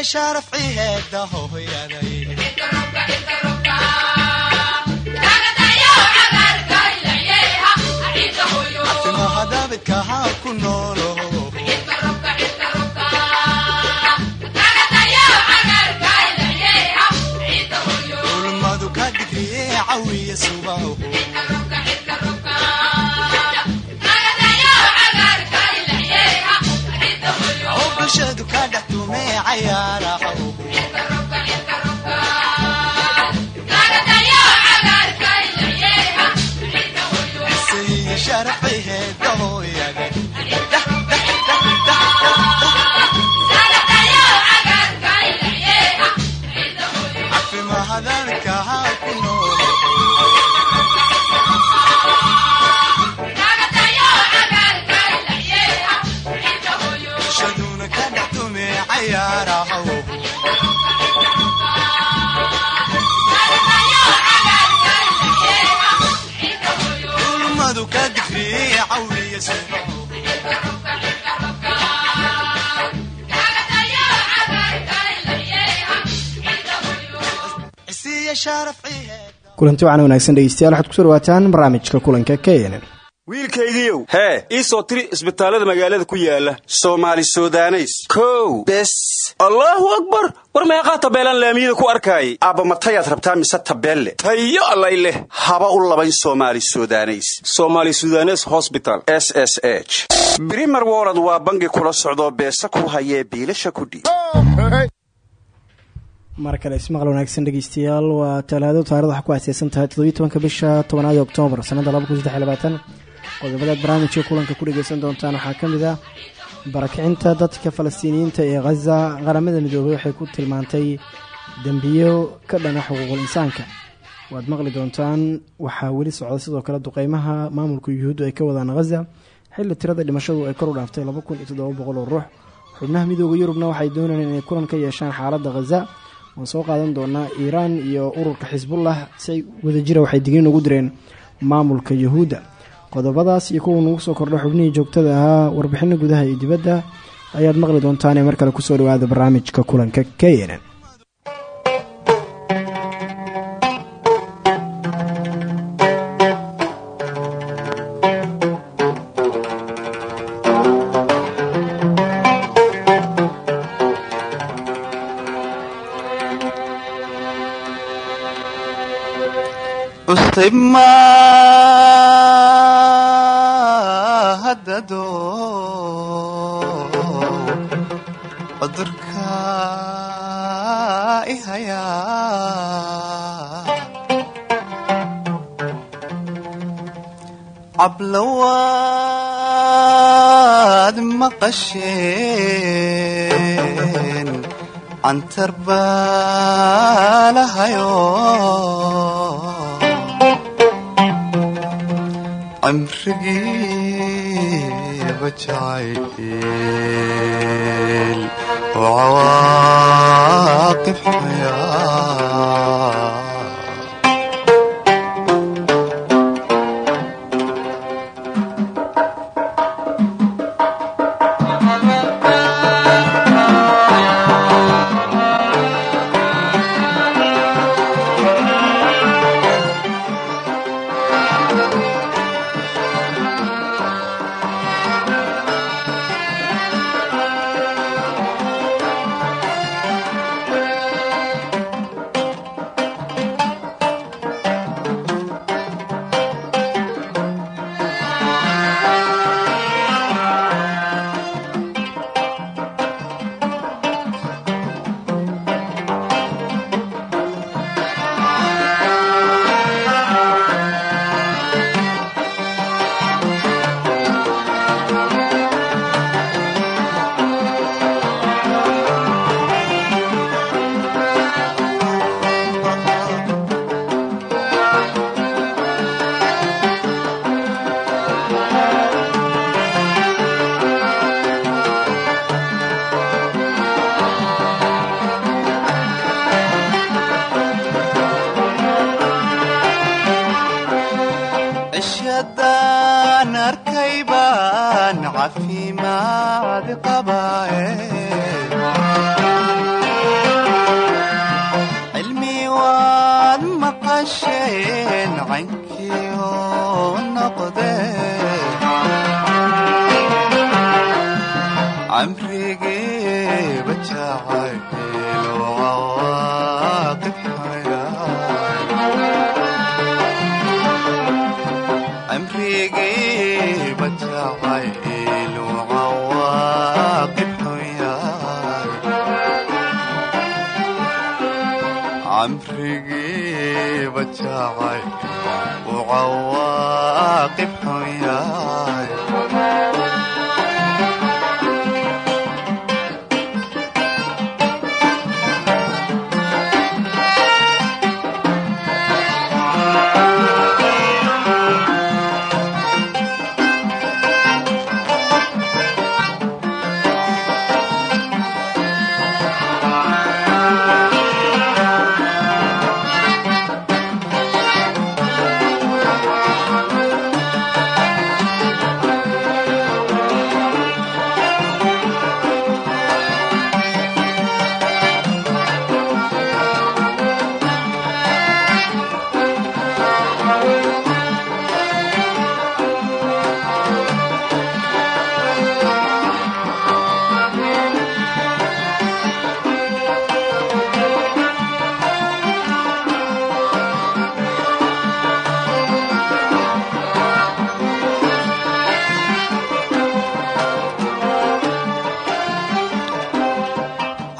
isiya sharafci heeda hooyaday ulmadu ka dhigriye cawiya subaho isiya kulanti wacan wanaagsan dhegeystayaal waxaad ku soo dhawaataan barnaamijka kulanka k n hee ii soo tiri isbitaallada magaalada ku yaalla soomaali sudaneys. Kow. Bes. Allaahu akbar! War meeqaa tabeelaan laamiyada ku arkaayay aabba matayaad rabtaa mise tabeelle? Tayo allay leh. Haba u labayn soomaali sudaneys. Soomaali sudanes hosbital s s h. Brimer wolod waa bangi kula socdoo beesa ku hayee biilasha kudhiib mar kale ismaqal wanaagsan dhegeystayaal waa talaado taarada waxaa ku aaseysan tahay toddobiyi tobanka bisha tobanaad oktoobar sanadda laba kun barnaamijka kulanka ku dhegeysan doontaan waxaa ka mid ah barakicinta dadka falastiiniyiinta ee khaza qaramada midoobay waxay ku tilmaantay dembiyo ka dhana xuquuqul insaanka. Waad maqli doontaan waxaa weli socda sidoo kale duqeymaha maamulka yuhuuddu ay ka wadaan khaza xilli tirada dhimashadu ay kor u dhaaftay laba kun iyo toddoba boqol oo ruux. Xubnaha midooda yurubna waxay doonayeen inay kulan ka yeeshaan xaaladda khaza waan soo qaadan doonaa iiraan iyo ururka xisbullah si ay wadajira waxay digniin ugu direen maamulka yuhuudda. Qodobadaas iyo kuwa nugu soo kordha xubnihii joogtada ahaa warbixino gudaha iyo dibadda ayaad maqli doontaanee mar kale ku soo dhawaada barnaamijka kulanka k n maqasheen cantar baa lahayo cimrigiiba jacayl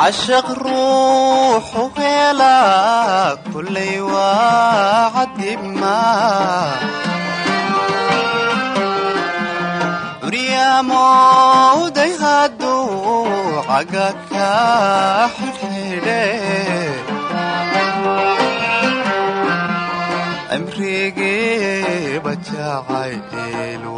cashaq ruuxu helaa kullay waa cadibma duryamowday hadduu caga ka xidhxidhe cimrigiiba jacaylu cawaaqib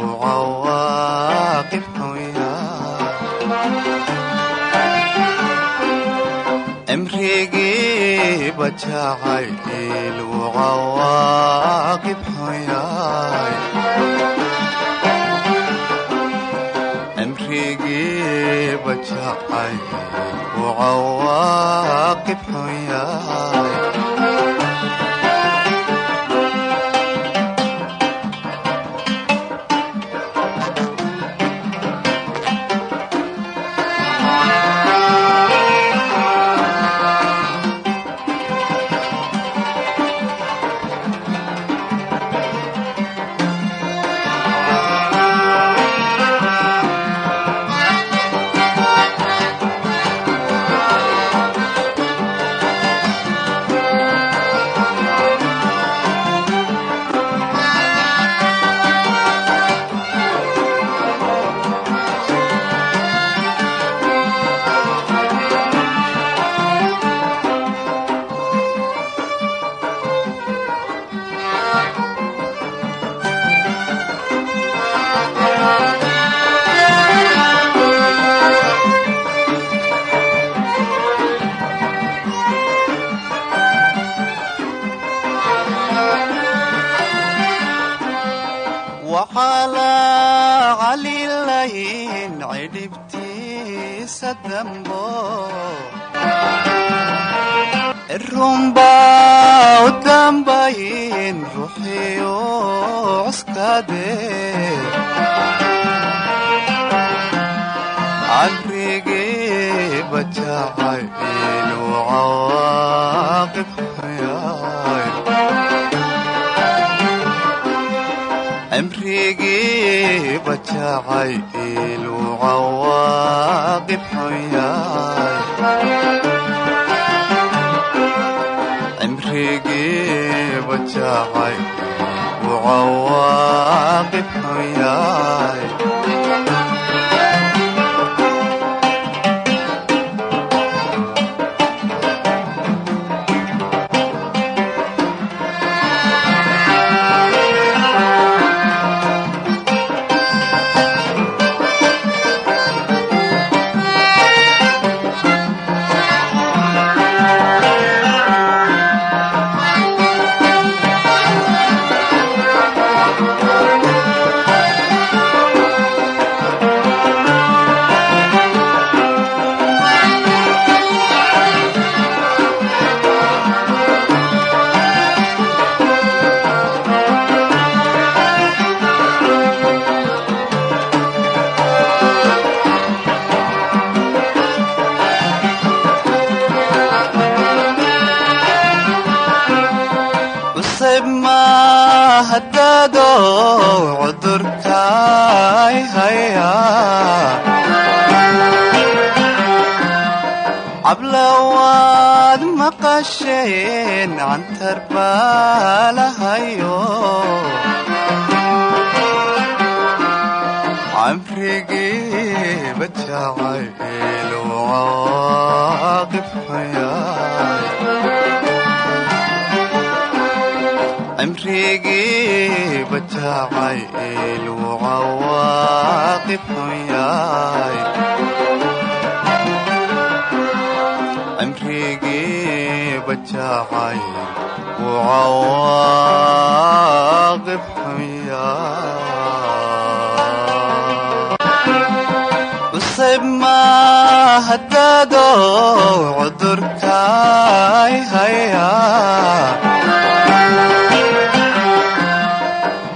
cimrigiiba jacaylu cawaaqib xuyaay عدبتي سدنبو الرمبا والدنباين روحي وعسكادي عالريقي بجعيل وعواقب jacaylu cawaaqib xuyaay cimrigiiba jacaylu camrigii bajacayl caaqib hayaay cimrigii bajacayl cawaaqib hayaay cimrigii bajacayl cawaaqib hayaay cusayb mahadado cudurkaay haya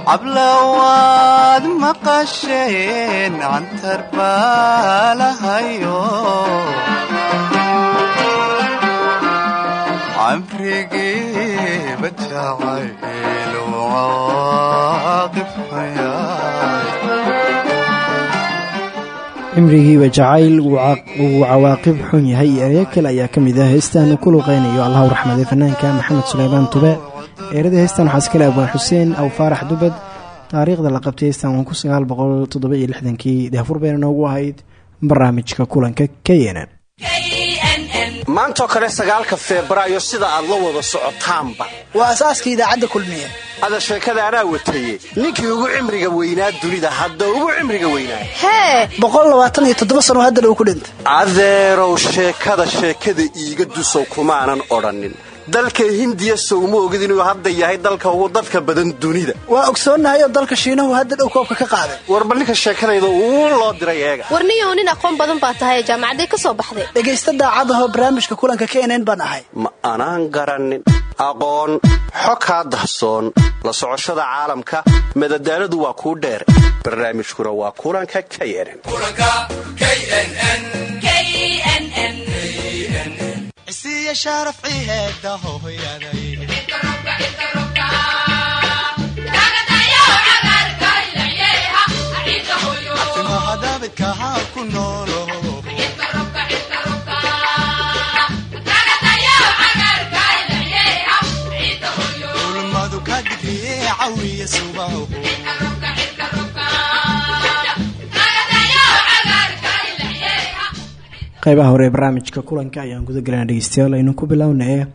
cablawaad maqasheen cantar baalahayo camrigii bajacayl caaqib cimrigiiba jacayl uu cawaaqib xun yahay. Iyo ereyo kale ayaa ka mid ah heestaan uu ku luqeynayo allahu raxmade fanaanka maxamed suleymaan tube eerada heestan waxaa iskale abwaan xuseen aw faarax dubad taariikhda la qabtay heestan ku sagaal boqol toddoba iyo lixdankii. Daafur bayna noogu ahayd. Barnaamijka kulanka k n n maantoo kale sagaalka febraayo sida aad la wada socotaanba. Waa asaaska idaacadda kulmiye. Ada sheekada anaa wataye ninkii ugu cimriga weynaa dunida hadda ugu cimriga weynaa. Hee! Boqol labaatan iyo toddoba sano hadda dhow ku dhinta adeerow sheekada sheekada iiga dusow kumaanan odhannin dalka hindiya sowma ogid inuu hadda yahay dalka ugu dadka badan dunida. Waa ogsoonnahay oo dalka shiinahu hadda dhow koobka ka qaaday. Warba ninka sheekadayda uu loo diray eega. Warniyow nin aqoon badan baa tahay jaamacaday ka soo baxday. Dhegaysta daacadahoo barnaamijka kulanka k nn baan ahay. Ma anaan garannin aqoon xo kaa dahsoon la socoshada caalamka madadaaladu waa kuu dheer barnaamijkuna waa kulanka k nn isiya sharaf ciheeda hooyaday timaha daabidka haa ku noolo ulmadu ka digriye cawiya subaho qaybaha hore ee barnaamijka kulanka ayaan guda galayna dhegeystayaal aynu ku bilownay.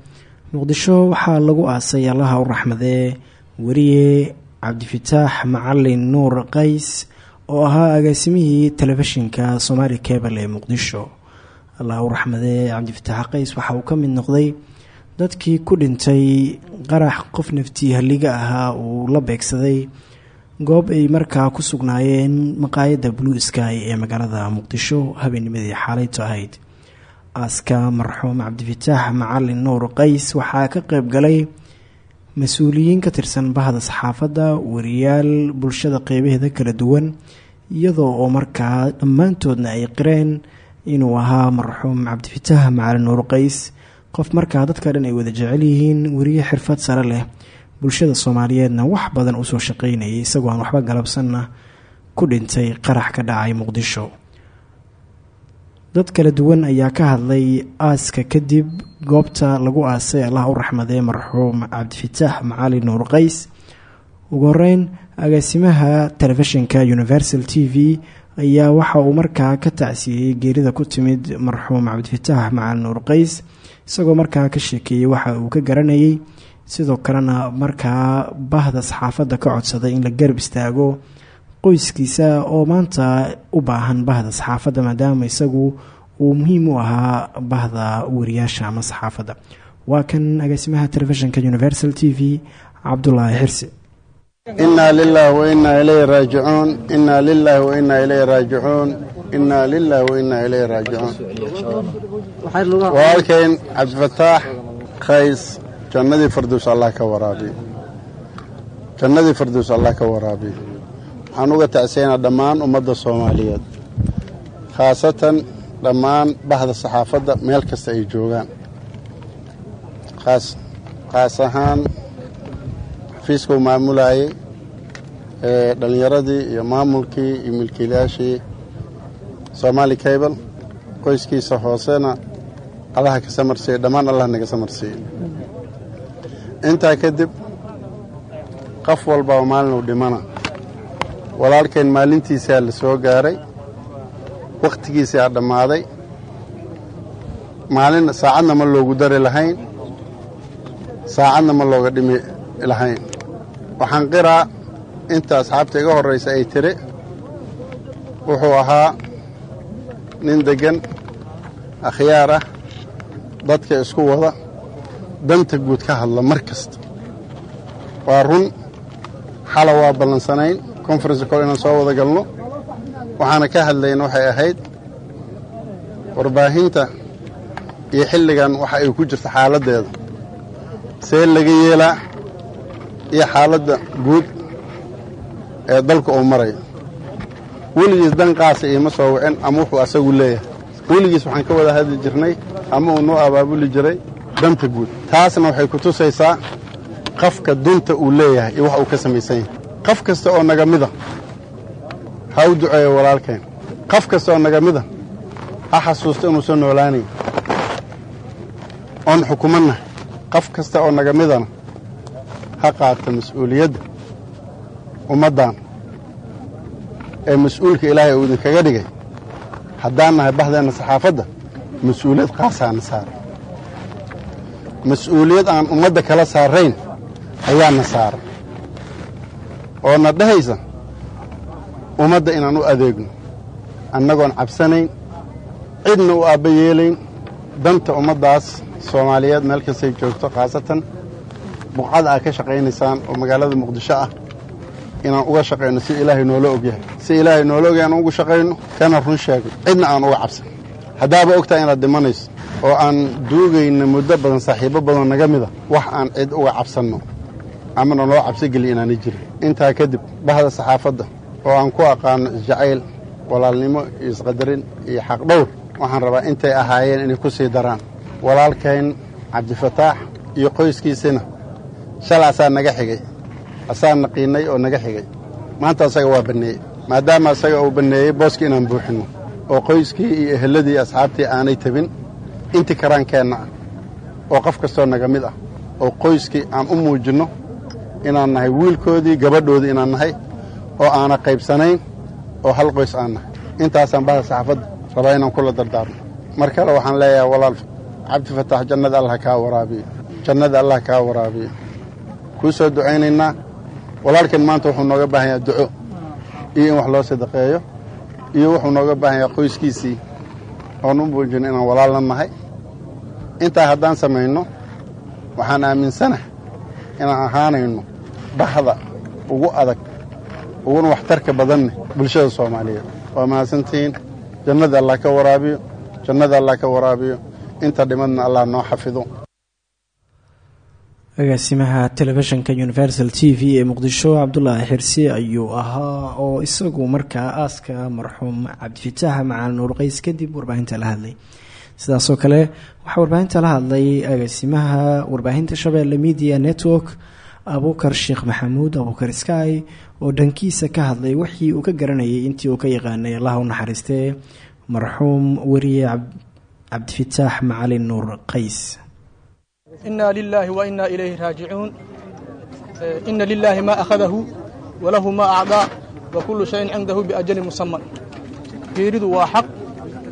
Muqdisho waxaa lagu aasay allaha u raxmadee weriye cabdifataax macalin nuur qays oo ahaa agaasimihii telefishinka somaali cebal ee muqdisho. Allaha u raxmadee cabdifataax qays waxa uu ka mid noqday dadkii ku dhintay qarax qof naftii halliga ahaa uu la beegsaday goob ay markaa ku sugnaayeen maqaayadda blue sky ee magaalada muqdisho habeennimadii xaalayto ahayd. Aaska marxuum cabdifataax macalin nuur qays waxaa ka qeyb galay mas'uuliyiin ka tirsan bahda saxaafadda wariyaal bulshada qeybaheeda kala duwan iyadoo oo markaa dhammaantoodna ay qireen inuu ahaa marxuum cabdifataax macalin nuur qays. Qof markaa dadka dhan ay wada jecel yihiin weriye xirfad sare leh bulshada soomaaliyeedna wax badan u soo shaqeynayay isagoo aan waxba galabsanna ku dhintay qarax ka dhacay muqdisho. Dad kala duwan ayaa ka hadlay aaska kadib goobta lagu aasay allah u raxmadee marxuum cabdifataax macali nuur qays. Ugu horeyn agaasimaha telefishinka universal t v ayaa waxa uu markaa ka tacsiiyey geerida ku timid marxuum cabdifataax macali nuur qays isagoo markaa ka sheekeeyey waxa uu ka garanayay sidoo kalena markaa bahda saxaafadda ka codsaday in la garab istaago qoyskiisa oo maanta u baahan bahda saxaafadda maadaama isagu uu muhiim u ahaa bahda wariyaasha ama saxaafadda. Waa kan agaasimaha telefishinka universal t v cabdulaahi xirsi. Inaa lilah wainaa ilayhi raajicuun. Inaa lilah wainaa ilayhi raajicuun. Inaa lilah wainaa ilayhi raajicuun. Walaalkayn cabdifataax khays jannadii farduus allah ka waraabiyo jannadii farduus allah ka waraabiyo waxaan uga tacsiyanaa dhammaan ummadda soomaaliyeed. Khaasatan dhammaan bahda saxaafadda meel kasta ay joogaan. Khaas ahaan xafiiskuu maamulayey ee dhallinyaradii iyo maamulkii iyo milkiilayaashii somaali cable qoyskiisa hoosena allaha ka samarsiiyey dhammaan allah naga samarsiiyey intaa kadib qof walbaa maalinuu dhimana. Walaalkeen maalintiisaa la soo gaaray wakhtigiisaa dhammaaday. Maalin saacadna ma loogu dari lahayn saacadna ma looga dhimi lahayn. Waxaan qiraa inta asxaabta iga horraysa ay tiri wuxuu ahaa nin deggan akhyaar ah dadka isku wada danta guud ka hadla mar kasta. Waa run xala waa ballansanayn conference col inaan soo wada galno. Waxaana ka hadlayna waxay ahayd warbaahinta iyo xilligan waxa ay ku jirta xaaladdeeda see laga yeelaa iyo xaaladda guud ee dalka uu marayo weligiis danqaasa iima soo wicin ama wuxuu asagu leeyahay. Weligiis waxaan ka wada hadli jirnay ama uu noo abaabuli jiray danta guud. Taasna waxay ku tusaysaa qofka dunta uu leeyahay iyo wax uu ka samaysan yahay. Qof kasta oo naga mida ha u duceeyo walaalkeen. Qof kasta oo naga mida ha xasuusto inuusan noolaanayn oon xukumanna qof kasta oo naga midana ha qaata mas'uuliyadda ummaddan ee mas'uulka ilaahay uu idinkaga dhigay. Haddaan nahay bahdeenna saxaafadda mas'uuliyad qaasaana saara mas'uuliyad aan ummadda kala saarayn ayaana saara oo na dhehaysa ummadda inaan u adeegno annagoon cabsanayn cidna u aabba yeelayn danta ummaddaas soomaaliyeed meel kastay joogto khaasatan buqcada aad ka shaqaynaysaan oo magaalada muqdisho ah inaan uga shaqayno si ilaahay noola ogyahay si ilaahay noola ogyahay aan ugu shaqayno kana run sheegno cidna aan uga cabsan. Haddaaba ogtahay inaad dhimanayso oo aan duugayna muddo badan saaxiibbo badan naga mida wax aan cid uga cabsanno. Amana noo cabsigeli inaanay jirin. Intaa kadib bahda saxaafadda oo aan ku aqaano isjacayl walaalnimo iyo isqadarin iyo xaqdhowr waxaan rabaa intay ahaayeen inay ku sii daraan. Walaalkayn cabdifataax iyo qoyskiisina shala asaa naga xigay. Asaa naqiinay oo naga xigay. Maanta asaga waa banneeyey maadaama asaga uu banneeyey booska inaan buuxinno oo qoyskii iyo ehelladii asxaabtii aanay tabin intii karaankeenna ah oo qof kastoo naga mid ah oo qoyskii aan u muujinno inaan nahay wiilkoodii gabadhoodii inaan nahay oo aana qaybsanayn oo hal qoys aan nahay. Intaasaan bahda saxaafadda rabaa inaan kula dardaarno. Mar kale waxaan leeyahay walaal. Cabdifataax jannada allah kaa waraabiyo jannada allah kaa waraabiyo kuu soo ducaynaynaa. Walaalkan maanta wuxuu nooga baahan yaha duco iyo in wax loo sadaqeeyo iyo wuxuu nooga baahan yaha qoyskiisii. Oon u muujino inaan walaalna nahay intaa haddaan samayno waxaan aaminsanahay inaan ahaanayno bahda ugu adag uguna waxtarka badanne bulshada soomaaliyeed. Waa mahadsantihiin jannada allah ka waraabiyo jannada allah ka waraabiyo. Inta dhimadna allah noo xafido. Agaasimaha telefishinka universal t v ee muqdisho cabdulaahi xirsi ayuu ahaa oo isagu markaa aaska marxuum cabdifitaax macalin nuurqays kadib warbaahinta la hadlay sidaasoo kale waxaa warbaahinta la hadlay agaasimaha warbaahinta shabeelle media network abuukar sheekh maxamuud abuukar sky oo dhankiisa ka hadlay wixii uu ka garanayay intii uu ka yaqaanay allaha u naxariistee marxuum weriye cabdifitaax macalin nuur qays. Ina lilaahi wa ina ilayhi raajicuun. Ina lilaahi maa akhadahu walahu maa acdaa wa kullu shayin cindahu biajali musaman geeridu waa xaq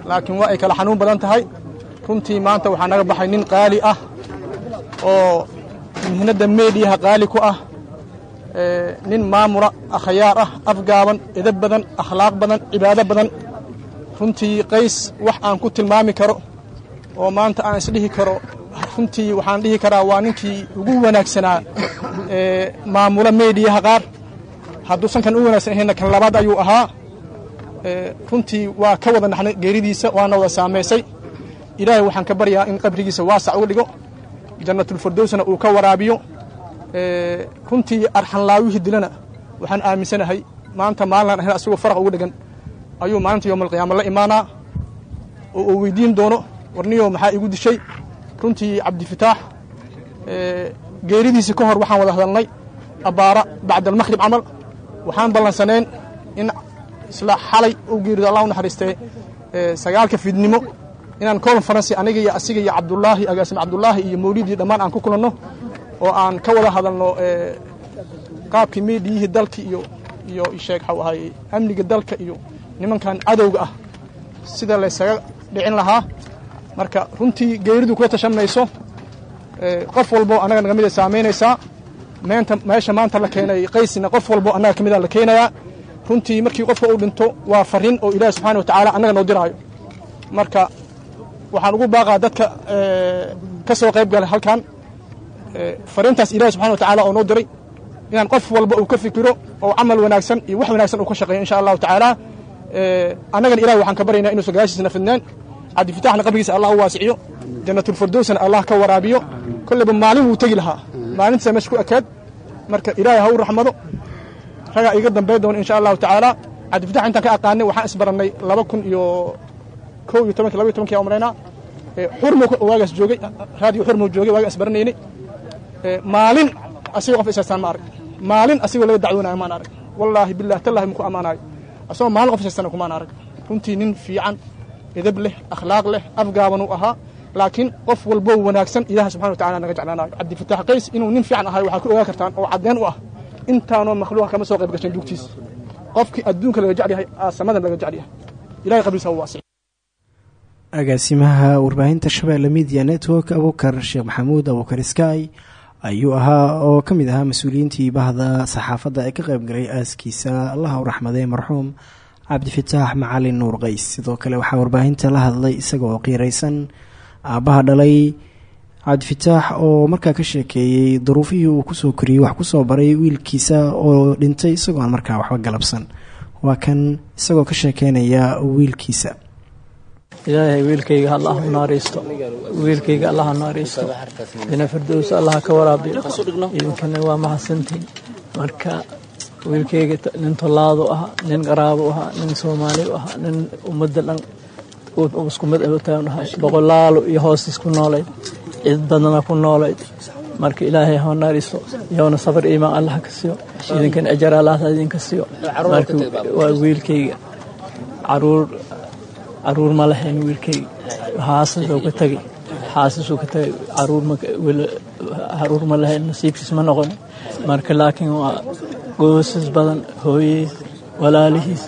laakiin waa ay kala xanuun badan tahay. Runtii maanta waxaa naga baxay nin qaali ah oo mihnadda meediyaha qaali ku ah nin maamula akhyaar ah afgaaban edab badan akhlaaq badan cibaado badan. Runtii qays wax aan ku tilmaami karo oo maanta aan isdhihi karo runtii waxaan dhihi karaa waa ninkii ugu wanaagsanaa maamula meediyaha qaar. Hadduusan kan u wanaagsan ahayna kan labaad ayuu ahaa runtii waa ka wada naxnay geeridiisa waana wada saamaysay. Ilaahay waxaan ka baryaa in qabrigiisa waasac uga dhigo jannatulfirdowsna uu ka waraabiyo. Runtii arxanlaawihii dilana waxaan aaminsanahay maanta maalinaan ahayn asagoo faraq ugu dhegan ayuu maalinta yowmalqiyaama la imaanaa. Oo uu weydiin doono warniyo maxaa igu dishay? Runtii cabdifitaax geeridiisa ka hor waxaan wada hadalnay abbaara bacda almaqhrib camal. Waxaan ballansaneen in isla xalay u geerido allah u naxariistee sagaalka fiidnimo inaan conferency aniga iyo asiga iyo cabdulaahi agaasime cabdulaahi iyo mawlidii dhammaan aan ku kulanno oo aan ka wada hadalno qaabkii meediyihii dalka iyo iyo sheeg waxau ahaye amniga dalka iyo nimankan cadowga ah. Sida laysaga dhicin lahaa marka runtii geeridu kula tashanayso qof walbo annaga naga mida saamaynaysaa meenta meesha maanta la keenay qaysina qof walbo annaga ka mida la keenayaa runtii markii qofka uu dhinto waa farriin oo ilaahi subxana wa tacaala annaga noo diraayo. Marka waxaan ugu baaqaa dadka ka soo qayb galay halkan fariintaas ilahi subxana wa tacala oo noo diray inaan qof walba uu ka fikiro oo camal wanaagsan iyo wax wanaagsan uu ka shaqeeyo insha allahu tacaala annagana ilahi waxaan ka baryaynaa inuusan gadaashiisna fidneen cabdifitaxna qabrigiisa allah u waasiciyo jannatulfirdowsna allah ka waraabiyo kolleyba maalin wuu tegi lahaa. Maalintiisa meesha ku ekaad marka ilaahay ha u raxmado ragaa iga dambey doona insha allahu tacaala cabdifitax intaan ka aqaanay waxaan isbarannay laba kun iyo kow iyo tobanki laba iyo tobanki umraynaa xurmo waagaas joogay raadiyo xurmo joogay waagaa isbaranaynay maalin asigoo qof isaystaan ma arag. Maalin asigoo laga dacwoonayo maan arag. Wallaahi bilah tallahi muku ammaanayo asagoo maalin qof isaystana kumaan arag. Runtii nin fiican edab leh akhlaaq leh afgaaban uu ahaa. Laakiin qof walbo wanaagsan ilaah subxana wa tacala naga jeclaanayo. Cabdifatax qays inuu nin fiican ahay waxaa ku ogaan kartaan oo caddeyn u ah intaanoo makhluuqa kama soo qayb gashan dugtiisa qofkii adduunka laga jecel yahay aasamadan laga jecel yahay. Ilahay qabriisa waasic agaasimaha warbaahinta shabeelle media network abuukar sheekh maxamuud abuukar sky ayuu ahaa oo ka mid ahaa mas'uuliyiintii bahda saxaafadda ee ka qayb galay aaskiisa allaha u raxmadee marxuum cabdifitaax macalin nuur qays. Sidoo kale waxaa warbaahinta la hadlay isagaoo qiiraysan aabbaha dhalay cabdifitaax oo markaa ka sheekeeyey duruufihii uu ku soo koriyey wax ku soo baray wiilkiisa oo dhintay isagoo aan markaa waxba galabsan. Waa kan isagoo ka sheekeynaya wiilkiisa. Ilaahay wiilkayga allah u naariisto. Wiilkayga allah ha naariisto. Dina firdows allah ka waraabiyo. Idinkana waa mahadsantiin marka wiilkayga nin tolaadu ahaa nin qaraabo ahaa nin soomaali u ahaa nin ummadda dhan isku mid taanahay boqolaalo iyo hoostiis ku noolayd cid badana ku noolayd marka ilaahay ha naariisto yowna safar iimaan allah ka siiyo idinkana ajar allah idinka siiyo marka waa wiilkayga carruur ma lahayn wiilkayga xaasasuu ka tegay xaasasuu ka tegay carruur ma lahayn nasiibkiis ma noqon marka laakiin waa goosas badan hooyey walaalihiis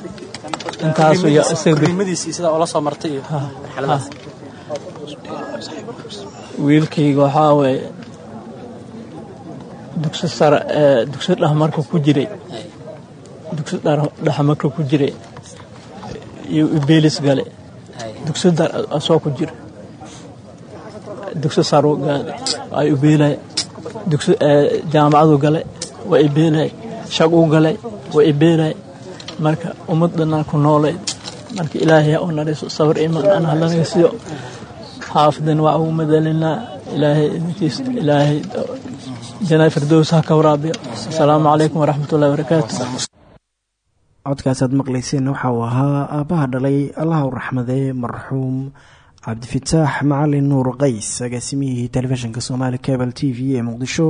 wiilkayga waxaa weeye dugsi sare dugsi dhah marka ku jiray. Dugsi dhah marka ku jiray. Iyo beelis gale dugsi dar asoo ku jira dugsi saru gaade waa ubeelay dugsi jaamacadu gale waa ibeelay shaquu galay. Waa ibeelay marka ummad ku noolayd marka ilaahay ha u nariiso sabir iman aan halanaga siyo xaafidan waa ugu madalinaa ilaahay idinkiis ilaahay janaa firdows ha ka waraabiyo asalaamu calaykum waraxmat ullahi barakaatu codkaasaad maqlayseen waxa uu ahaa aabbaha dhalay allaha u raxmadee marxuum cabdifitaax macalin nuur qays agaasimihii telefishinka soomaali cable t v ee muqdisho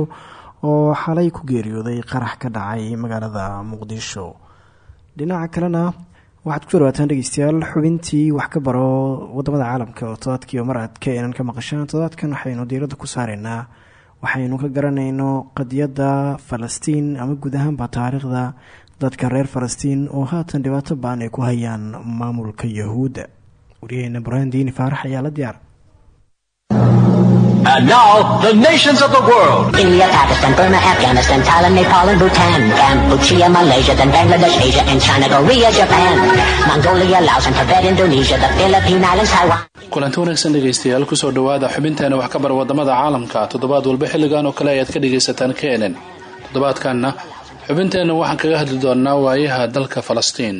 oo xalay ku geeriyooday qarax ka dhacay magaalada muqdisho. Dhinaca kalena waxaad ku dhawaataan dhegeystayaal xubintii wax ka baro waddamada caalamka oo todobaadkiiba mar aad ka enan ka maqashaan. Todobaadkan waxaynu diiradda ku saareynaa waxaynu ka garanayno qadiyadda falastiin ama guud ahaanba taariikhda dadka reer falastiin oo haatan dhibaato ba'an ay ku hayaan maamulka yahuudda waryaheena burhaan diini faarax ayaa la diyaar And now, the nations of the world. India, Pakistan, Burma, Afghanistan, Thailand, Nepal, and Bhutan, Cambodia, Malaysia, then Bangladesh, Asia, and China, Korea, Japan, Mongolia, Laos, and Tibet, Indonesia, the Philippine Islands, Taiwan. kulanti wanaagsan dhegaystayaal ku soo dhowaada xubinteena wax ka bar waddamada caalamka. Toddobaad walba xilligan oo kale ayaad ka dhagaysataan kenen toddobaadkanna xubinteenna waxaan kaga hadli doonaa waayaha dalka falastiin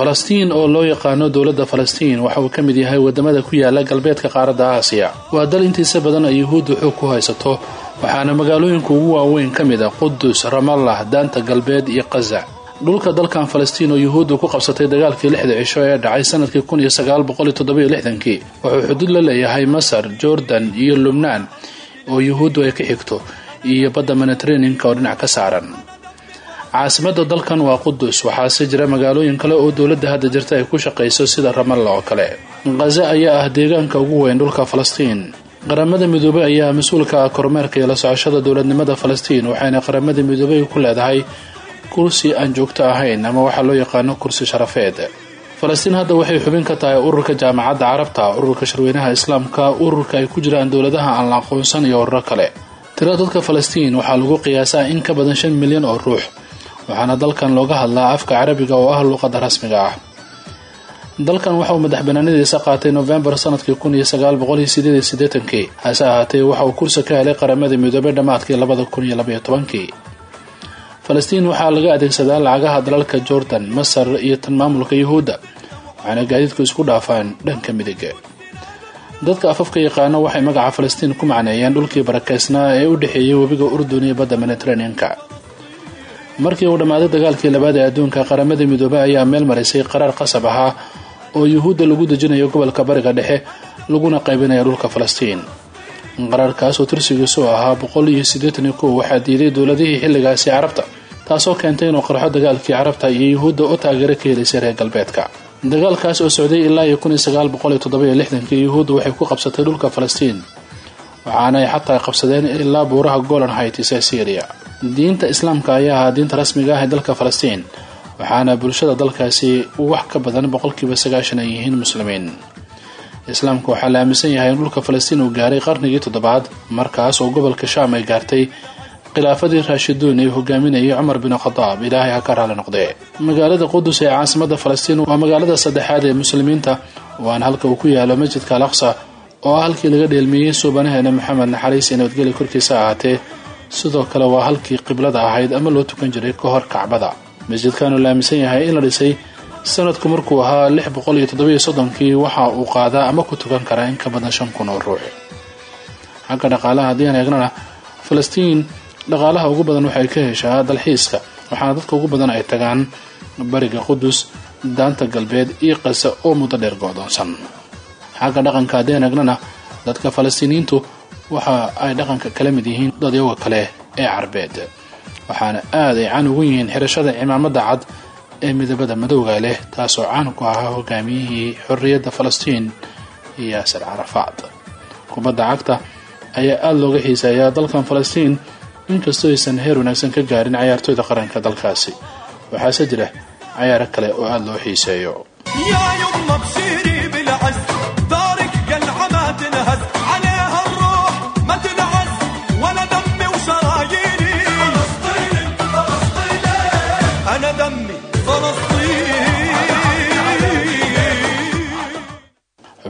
falastiin oo loo yaqaano dowladda falastiin waxa uu ka mid yahay waddamada ku yaalla galbeedka qaaradda aasiya. Waa dal intiisa badan ay yuhuuddu xoog ku haysato waxaana magaalooyinka ugu waaweyn ka mid a qudus ramallah daanta galbeed iyo qaza dhulka dalkan falastiin oo yuhuuddu ku qabsatay dagaalkii lixda cisho ee dhacay sannadkii kun iyo sagaal boqol iyo toddoba iyo lixdankii wuxuu xuduud la leeyahay masar jordan iyo lubnaan oo yuhuuddu ay ka xigto iyo badda mediteraneanka oo dhinac ka saaran caasimada dalkan waa qudus waxaase jira magaalooyin kale oo dowladda hadda jirta ay ku shaqayso sida ramalla oo kale. Khaza ayaa ah deegaanka ugu weyn dhulka falastiin. Qaramada midoobey ayaa mas'uulka ah kormeerka iyo la socoshada dowladnimada falastiin waxayna qaramada midoobey ku leedahay kursi aan joogto ahayn ama waxaa loo yaqaano kursi sharafeed. Falastiin hadda waxay xubin ka tahay ururka jaamacadda carabta ururka shirweynaha islaamka ururka ay ku jiraan dowladaha aan la aqoonsan iyo ururo kale. Tirada dadka falastiin waxaa lagu qiyaasaa in ka badan shan milyan oo ruux waxaana dalkan looga hadlaa afka carabiga oo ah luuqada rasmiga ah. Dalkan waxa uu madax banaanadiisa qaatay novembar sannadkii kun iyo sagaal boqol iyo sideed iyo siddeetankii. Hase ahaatee waxa uu kursi ka helay qaramada midoobay dhammaadkii labada kun iyo labaiyo tobankii. Falastiin waxaa laga adeegsadaa lacagaha dalalka jordan masar iyo tan maamulka yuhuudda waxaana gaadiidku isku dhaafaan dhanka midiga dadka afafka yaqaano waxay magaca falastiin ku macneeyeen dhulkii barakeysnaa ee u dhexeeyay webiga urdun iyo badda mediteraneanka markii uu dhammaaday dagaalkii labaad ee adduunka qaramada midoobey ayaa meel marisay qaraar qasab ahaa oo yuhuudda lagu dejinayo gobolka bariga dhexe laguna qaybinayo dhulka falastiin. Qaraarkaas oo tirsigiisu ahaa boqol iyo siddeetan iyo kow waxaa diiday dowladihii xilligaasi carabta taasoo keentay inuu qarxo dagaalkii carabta iyo yuhuudda oo taageero ka helaysay reer galbeedka. Dagaalkaas oo socday ilaa iyo kun iyo sagaal boqol iyo toddoba iyo lixdankii yuhuudda waxay ku qabsatay dhulka falastiin waxaana ay xataa qabsadeen ilaa buuraha golan haytis ee syriya diinta islaamka ayaa ahaa diinta rasmiga ah ee dalka falastiin waxaana bulshada dalkaasi wax ka badan boqolkiiba sagaashan ay yihiin muslimiin. Islaamka waxaa la aaminsan yahay in dhulka falastiin uu gaaray qarnigii toddobaad markaas oo gobolka shaam ay gaartay khilaafadii raashiduun ee hogaaminayay cumar bin khadaab ilaahay ha ka raali noqdee. Magaalada qudus ee caasimada falastiin waa magaalada saddexaad ee muslimiinta waana halka uu ku yaalo masjidka al aqsa oo ah halkii laga dheelmiyey suubanaheena maxamed naxariis iyo nabadgeli korkiisa ahaatee sidoo kale waa halkii qiblada ahayd ama loo tukan jiray ka hor kacbada. Masjidkan uu la aaminsan yahay in la dhisay sanadku markuu ahaa lix boqol iyo waxa uu qaadaa ama ku tukan karaa in ka badan shan kun oo ruux. Xagga dhaqaalaha haddii aan eegnana falastiin dhaqaalaha ugu badan waxay ka heshaa dalxiiska waxaana dadka ugu badan ay tagaan bariga qudus daanta galbeed iyo qase oo muddo dheer go-doonsan. Xagga dhaqanka haddii aan eegnana dadka falastiiniyiintu waxa ay dhaqanka kala mid yihiin dadyoga kale ee carbeed. Waxaana aad ay caan ugu yihiin xirashada cimaamada cad ee midabada madowga leh taasoo caan ku ahaa hogaamiyihii xorriyadda falastiin yaasir carafaad kubadda cagta ayaa aada looga xiiseeyaa dalkan falastiin. Inkastoo aysan heer wanaagsan ka gaarin cayaartooyda qaranka dalkaasi waxaase jira cayaaro kale oo aada loo xiiseeyo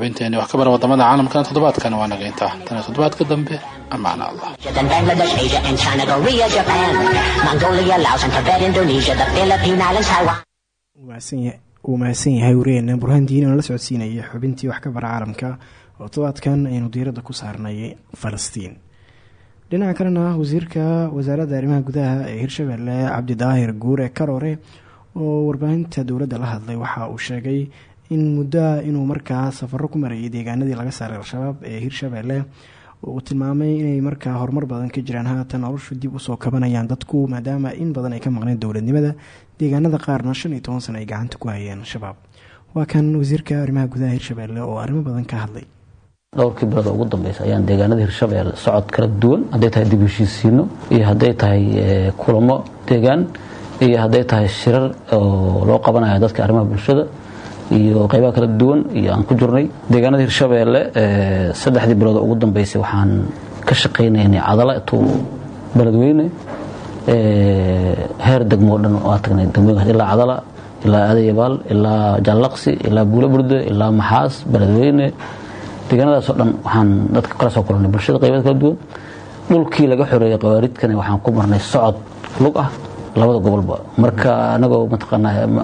xubinteeni wax ka bara waddamada caalamkan toddobaadkan waa naga intaa. Tana toddobaadka dambe ammaan allah. Then Bangladesh, Asia, and China, Korea, Japan, Mongolia, Laos, and Tibet, Indonesia, the Philippine Islands, Taiwan. uu mahadsan yahay wariyeenna burhaan diin oo la socodsiinaya xubintii wax ka bara caalamka oo todobaadkan aynu diiradda ku saarnay falastiin. Dhinaca kalena wasiirka wasaaradda arrimaha gudaha ee hirshabelle cabdidaahir guure karoore oo warbaahinta dowladda la hadlay waxa uu sheegay in muddoa inuu markaa safaro ku marayay deegaanadii laga saaray al-shabaab ee hirshabelle uu tilmaamay inay markaa horumar badan ka jiraan. Haatan noloshu dib u soo kabanayaan dadku maadaama in badan ay ka maqneen dowladnimada. Deegaanada qaarna shan iyo toban sano ay gacanta ku hayeen al-shabaab waa kan wasiirka arrimaha gudaha hirshabelle oo arrimo badan ka hadlay. Dhowrkii bilood ugu dambeysa ayaan deegaanada hirshabelle socod kala duwan. Hadday tahay dib heshiisiino iyo hadday tahay kulamo deegaan iyo hadday tahay shirar oo loo qabanayo dadka arrimaha bulshada iyo qaybaha kala duwan iyo aan ku jirnay. Deegaanada hirshabelle saddexdii bilood ugu dambeysay waxaan ka shaqaynaynay cadala tuu beledweyne heer degmo dhan waa tagnay. Degmooyinkaas ilaa cadala ilaa adayabaal ilaa jallaqsi ilaa buulo ilaa maxaas beledweyne deegaanadaasoo dhan waxaan dadka kala soo kulannay bulshada qaybaad kala duwan. Dhulkii laga xoreeyey qawaaridkana waxaan ku marnay socod lug ah labada gobolba marka anagoo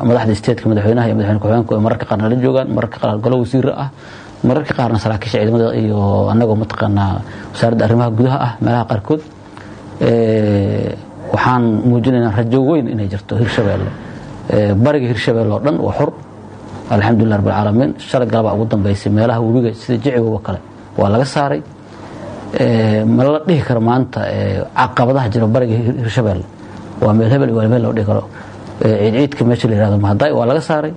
madaxda statetka madaxweynaha iyo madaxweyne ku-xigeenku mararka qaarna la joogaan mararka qaar golo wasiiro ah mararka qaarna saraakiisha ciidamada iyo anagoo mataqaanaa wasaaradda arrimaha gudaha ah meelaha qaarkood waxaan muujinaynaa rajo weyn inay jirto hirshabelle bariga hirshabelle oo dhan waa xur. Alxamdulilah rabbilcaalamiin shalay galabaa ugu dambaysay meelaha webiga sida jicigoba kale waa laga saaray. Ma la dhihi karo maanta caqabadaha jira bariga hirshabelle waa meel hebel iyo meel loo dhihi karo. Ciidciidka meesha la yihahdo mahadaay waa laga saaray.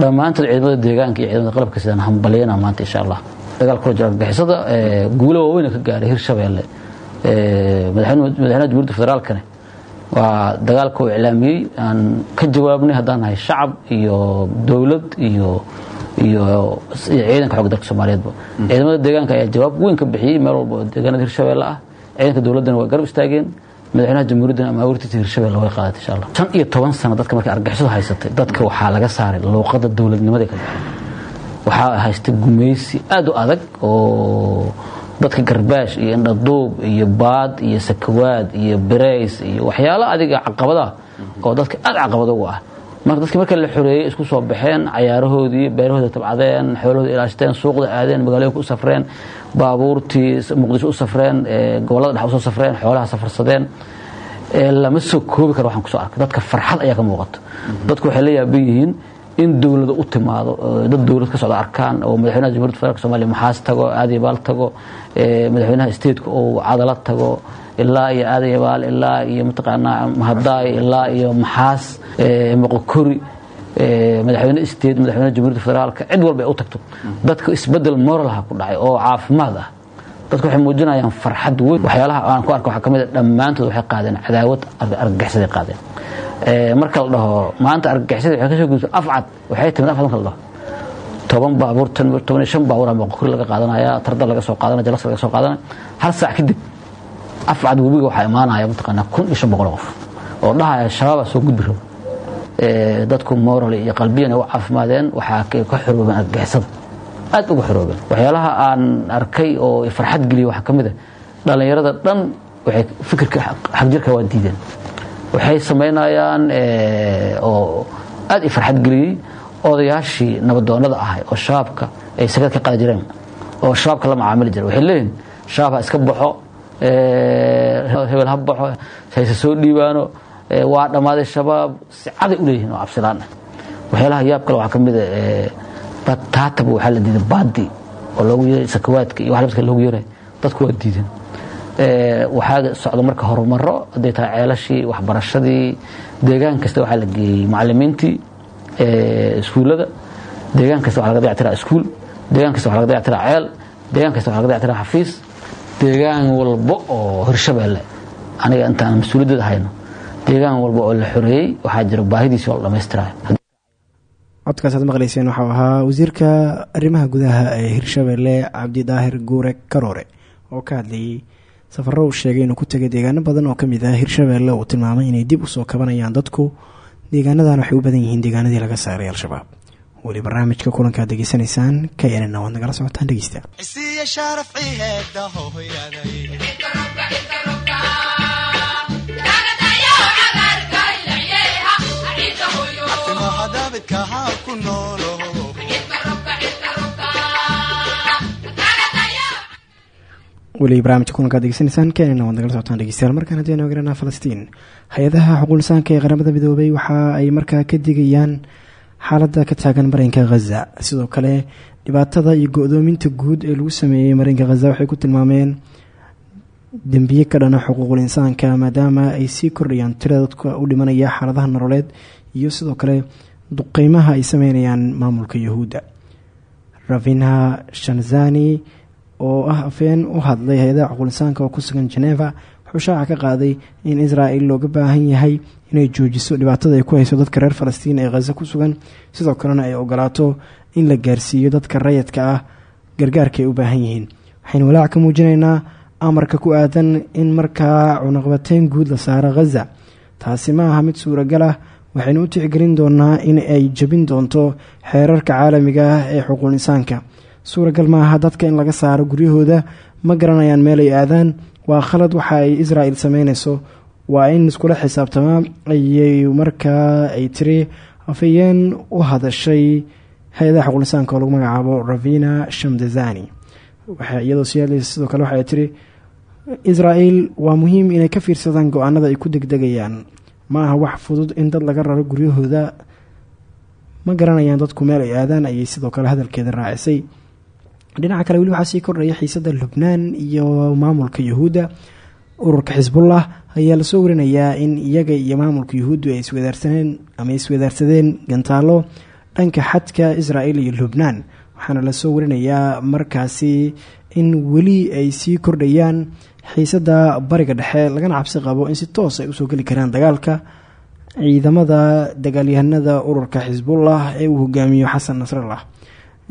Dhammaantood ciidamada deegaanka iyo ciidamada qalabka sidaan hambalyana maanta insha allah. Dagaal kula jira argagixisada guulo waaweyn ka gaaray hirshabelle madaxweynaha jamhuuriyadda federaalkane waa dagaalka uu iclaamiyey aan ka jawaabnay haddaan nahay shacab iyo dowlad iyo iyo ciidanka xooga dalka soomaaliyeedba ciidamada deegaanka ayaa jawaab weyn ka bixiyey. Meel walba oo deegaanada hirshabelle ah ciidanka dowladdana waa garab istaageen madaxweynaha jamhuuriyaddana amaawirtiisa hirshabelle way qaadatay insha allah shan iyo toban sano dadka markay argagixisadu haysatay dadka waxaa laga saaray luuqadda dowladnimaday ka baxay waxaa haystay gumaysi aad u adag oo dadka garbaash iyo indhaduub iyo baad iyo sakawaad iyo berays iyo waxyaalo adiga caqabada oo dadka aad caqabad ugu ah marka dadkii marka la xoreeyey isku soo baxeen cayaarahoodii beerahooda tabcadeen xoolahooda ilaashteen suuqda aadeen magaalooyinka u safreen baabuurtii muqdisho u safreen gobollada dhex u soo safreen xoolaha safarsadeen lama soo koobi karo waxaan ku soo arkay. Dadka farxad ayaa ka muuqata. Dadku waxay la yaaban yihiin in dowladda u timaado dad dowlad ka socda arkaan oo madaxweynaha jamhuiyadda federaalk somalia maxaas tago aadayabaal tago madaxweynaha stateku uu cadala tago ilaa iyo aadayabaal ilaa iyo mataqaanaa mahadaay ilaa iyo maxaas moqokori madaxweyne state madaxweynaha jamhuiyadda federaalka cid walba ay u tagto. Dadka isbeddel moralha ku dhacay oo caafimaad ah. Dadku waxay muujinayaan farxad weyn. Waxyaalaha aan ku arka waxaa ka mid a dhammaantood waxay qaadeen cadaawad argagixisaday qaadeen. Marka la dhaho maanta argagixisada waxay ka soo gudubto afcad. Waxay timid afcad marka la dhaho. Toban baabuur toban iyo shan baabuur ama qokori laga qaadanaya tardar laga soo qaadanaya jalas laga soo qaadanaya hal saac kadib afcad webiga waxaa imaanaya mataqaanaa kun iyo shan boqol qof oo dhahaya shabaabaa soo gudbi rabo. Dadku moral iyo qalbiyan ay u caafimaadeen waxaa ka xoroobeen argagixisada aad uga xoroobeen waxyaalaha aan arkay oo farxad geliya waxaa ka mid a dhallinyarada dhan waxay fikirka xagjirka waa diideen. Waxay samaynayaan oo aad i farxad geliyey odayaashii nabadoonada ahay oo shabaabka ay sakad ka qaadi jireen oo shabaabka la macaamili jira waxay leeyihiin shabaab ha iska baxo hebel ha baxo hayse soo dhiibaano waa dhammaaday shabaab si caday u leeyihiin oo cabsilaan ah. Waxyaalaha yaab kale waxaa ka mid a bataataba waxaa la diiday baadi oo loogu yeeray sakawaadka iyo waxlabadka loogu yeeray dadku waa diideen. Waxaa socda marka horumaro hadday tahay ceelashii waxbarashadii deegaan kasta waxaa la geeyey macalimiintii iskuullada deegaan kasta waxa laga dayactiraa iskuul deegaan kasta waxa laga dayactiraa ceel deegaan kasta waxa laga dayactiraa xafiis deegaan walba oo hirshabeelle aniga intaan mas'uuliyaddeeda hayno deegaan walba oo la xoreeyey waxaa jira baahidiisi oo la dhammaystirayo codkaas aad maqlayseen waxau ahaa wasiirka arrimaha gudaha ee hirshabelle cabdidaahir guure karoore oo ka hadlayay safaro uu sheegay inuu ku tegay deegaano badan oo ka mid ah hirshabelle uu tilmaamay inay dib u soo kabanayaan dadku. Deegaanadan waxay u badan yihiin deegaanadii laga saaray al-shabaab weli barnaamijka kulankaad degeysanaysaan ka enana waad nagala socotaan dhegeysta weli barnaamijka kulankaad degeysanaysaan kenana waad nagala socotaan dhegeystayaal. Markaan haddii egnana falastiin hay'adaha xuquulisaanka ee qaramada midoobay waxa ay markaa ka digayaan xaaladda ka taagan marinka khaza sidoo kale dhibaatada iyo go-doominta guud ee lagu sameeyey marinka khaza waxay ku tilmaameen dembiye ka dhana xuquuqul insaanka maadaama ay sii kordhayaan tirada dadka u dhimanaya xaaladaha nololeed iyo sidoo kale duqeymaha ay sameynayaan maamulka yahuudda ravinha shanzani oo ah afeen u hadlay hay'adaha xuquulisaanka oo ku sugan geneva wuxuu ka qaaday in israel looga baahan yahay inay joojiso dhibaatada ay ku hayso dadka reer falastiin ee khaza ku sugan. Sidoo kalena ay ogolaato in la gaarsiiyo dadka rayadka ah gargaarka ay u baahan yihiin. Waxaynu walaac ka muujinaynaa amarka ku aadan in markaa cunaqabateyn guud la saaro khaza taasi ma aha mid suuragal ah waxaynu u tixgelin doonaa in ay jebin doonto xeerarka caalamiga ah ee xuquuq insaanka suuragal ma aha dadka in laga saaro guryahooda. Ma garanayaan meel ay aadaan waa khalad waxa ay israel sameynayso. Waa in iskula xisaabtamaa ayay markaa ay tiri afayeen u hadashay hay'adaha xuquuqinsaanka oo lagu magacaabo ravina shamdazani iyadoo sidoo kale waxa ay tiri israel waa muhiim inay ka fiirsadaan go'aanada ay ku degdegayaan. Ma aha wax fudud in dad laga raro guryahooda. Ma garanayaan dadku meel ay aadaan ayay sidoo kale hadalkeeda raacisay dhinaca kale weli waxaa sii kordhaya xiisada lubnaan iyo maamulka yuhuudda. Ururka xisbullah ayaa la soo warinayaa in iyaga iyo maamulka yuhuuddu ay iswadaarsaneen ama iswadaarsadeen gantaalo dhanka xadka israel iyo lubnaan waxaana la soo warinayaa markaasi in weli ay sii kordhayaan xiisada bariga dhexe lagana cabsi qabo in si toos ay u soo geli karaan dagaalka. Ciidamada dagaalyahanada ururka xisbullah ee uu hogaamiyo xasan nasrallah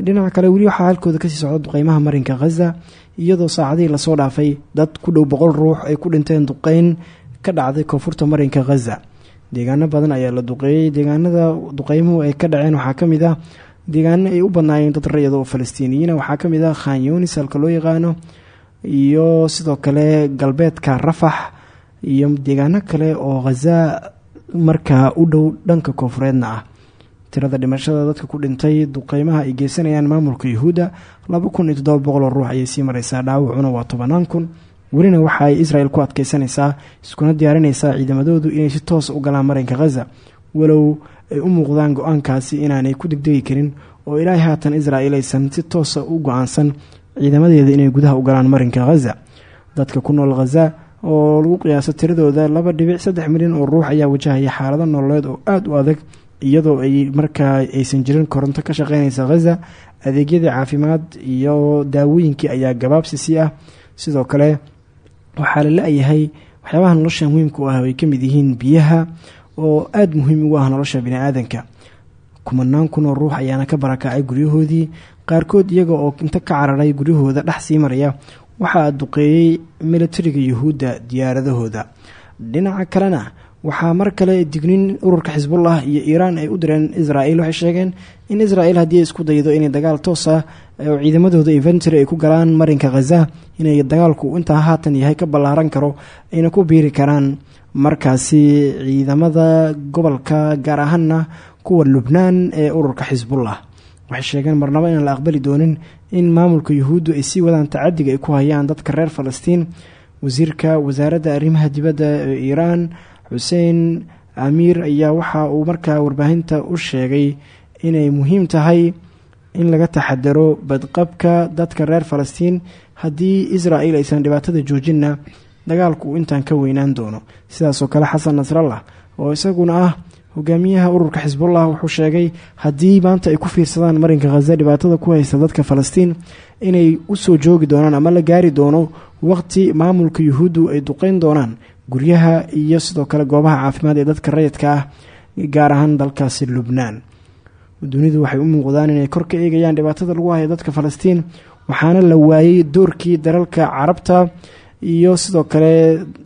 dhinaca kale weli waxaa halkooda ka sii socda duqeymaha marinka khaza iyadoo saacadihii la soo dhaafay dad ku dhow boqol ruux ay ku dhinteen duqeyn ka dhacday koonfurta marinka khaza deegaano badan ayaa la duqeeyey deegaanada duqeymuhu ay ka dhaceen waxaa ka mid ah deegaano ay u badnaayeen dad rayada oo falastiiniyiina waxaa ka mid ah khan yunis halka loo yaqaano iyo sidoo kale galbeedka rafax iyo deegaano kale oo khaza markaa u dhow dhanka koonfureedna ah tirada dhimashada dadka ku dhintay duqeymaha ay geysanayaan maamulka yuhuudda laba ruux ayay sii mareysaa dhaawacuna waa tobanaan kun. Welina waxa ay israel ku adkeysanaysaa iskuna diyaarinaysaa ciidamadoodu inay si toos u galaan marinka khaza walow ay u muuqdaan go'aankaasi inaanay ku degdegi karin oo ilaahay haatan israel aysan si toosa u go'aansan ciidamadeeda inay gudaha u galaan marinka khaza dadka ku nool khaza oo lagu qiyaaso tiradooda laba dhibic saddex milyan oo ruux ayaa wajahaya xaalado nololeed oo aada u adag iyadoo ay markaa aysan jirin koronto ka shaqeynaysa khaza adeegyadii caafimaad iyo daawooyinkii ayaa gabaabsisi ah. Sidoo kale waxaa la la-yahay waxyaabaha nolosha muhiimka ah ay ka mid yihiin biyaha oo aada muhiim ugu ah nolosha bini-aadanka kumanaan kun oo ruux ayaana ka barakacay guryahoodii qaarkood iyaga oo inta ka cararay guryahooda dhex sii maraya waxaa duqeeyey militariga yuhuudda diyaaradahooda dhinaca kalena waxaa mar kale dignin ururka xisbullah iyo iiraan ay u direen israel waxay sheegeen in israel haddii ay isku daydo inay dagaal toos ah oo ciidamadooda infentry ay ku galaan marinka khaza inay dagaalku intaa haatan yahay ka ballaaran karo ayna ku biiri karaan markaasi ciidamada gobolka gaar ahaana kuwa lubnaan ee ururka xisbullah waxay sheegeen marnabo inaan la aqbali doonin in maamulka yuhuuddu ay sii wadaan tacadiga ay ku hayaan dadka reer falastiin wasiirka wasaaradda arrimaha dibadda ee iiraan xuseen amiir ayaa waxa uu markaa warbaahinta u sheegay inay muhiim tahay in laga taxadaro badqabka dadka reer falastiin haddii israel aysan dhibaatada joojinna dagaalku uu intaan ka weynaan doono. Sidaasoo kale xasan nasrallah oo isaguna ah hogaamiyaha ururka xisbullah wuxuu sheegay haddii maanta ay ku fiirsadaan marinka khaza dhibaatada ku haysta dadka falastiin inay u soo joogi doonaan ama la gaari doono waqti maamulka yuhuuddu ay duqeyn doonaan guryaha iyo sidoo kale goobaha caafimaad ee dadka rayidka ah gaar ahaan dalkaasi lubnaan. Dunidu waxay u muuqdaan inay kor ka eegayaan dhibaatada lagu hayo dadka falastiin waxaana la waayey doorkii dalalka carabta iyo sidoo kale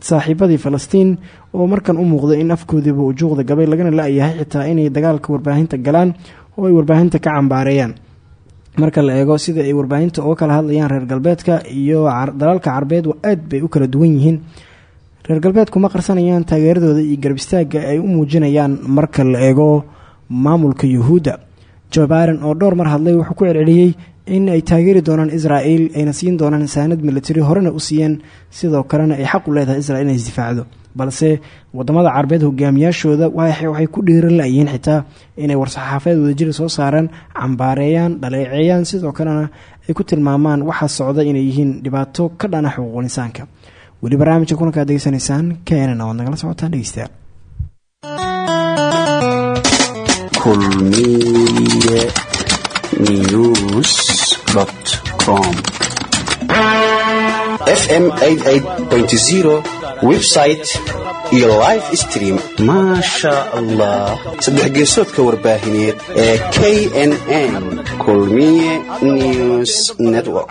saaxiibadii falastiin oo markan u muuqda in afkoodiiba ujuuqda gabay lagana la-yahay xitaa inay dagaalka warbaahinta galaan oo ay warbaahinta ka cambaareeyaan. Marka la eego sida ay warbaahinta uga kala hadlayaan reer galbeedka iyo dalalka carabeed aad bay u kala duwan yihiin reer galbeedku ma qarsanayaan taageeradooda iyo garbistaagga ay u muujinayaan marka la eego maamulka yuhuudda. Jo biden oo dhowr mar hadlay wuxuu ku celceliyey in ay taageeri doonaan israel ayna siin doonaan saanad military horena u siiyeen sidoo kalena ay xaq u leedahay israel inay isdifaacdo balse waddamada carabeed hogaamiyaashooda waxay ku dhiiran la-yihiin xitaa inay war-saxaafeed wadajira soo saaraan cambaareeyaan dhaleeceeyaan sidoo kalena ay ku tilmaamaan waxaa socda inay yihiin dhibaato ka dhana xuquuqul insaanka weli barnaamijka kulankaad degeysanaysaan knn waad nagala socotaan dhegeystayaal. Kulmiye news com. Fm website iyo live stream. Maasha allah saddex geesoodka warbaahineed ee knn kulmiye news network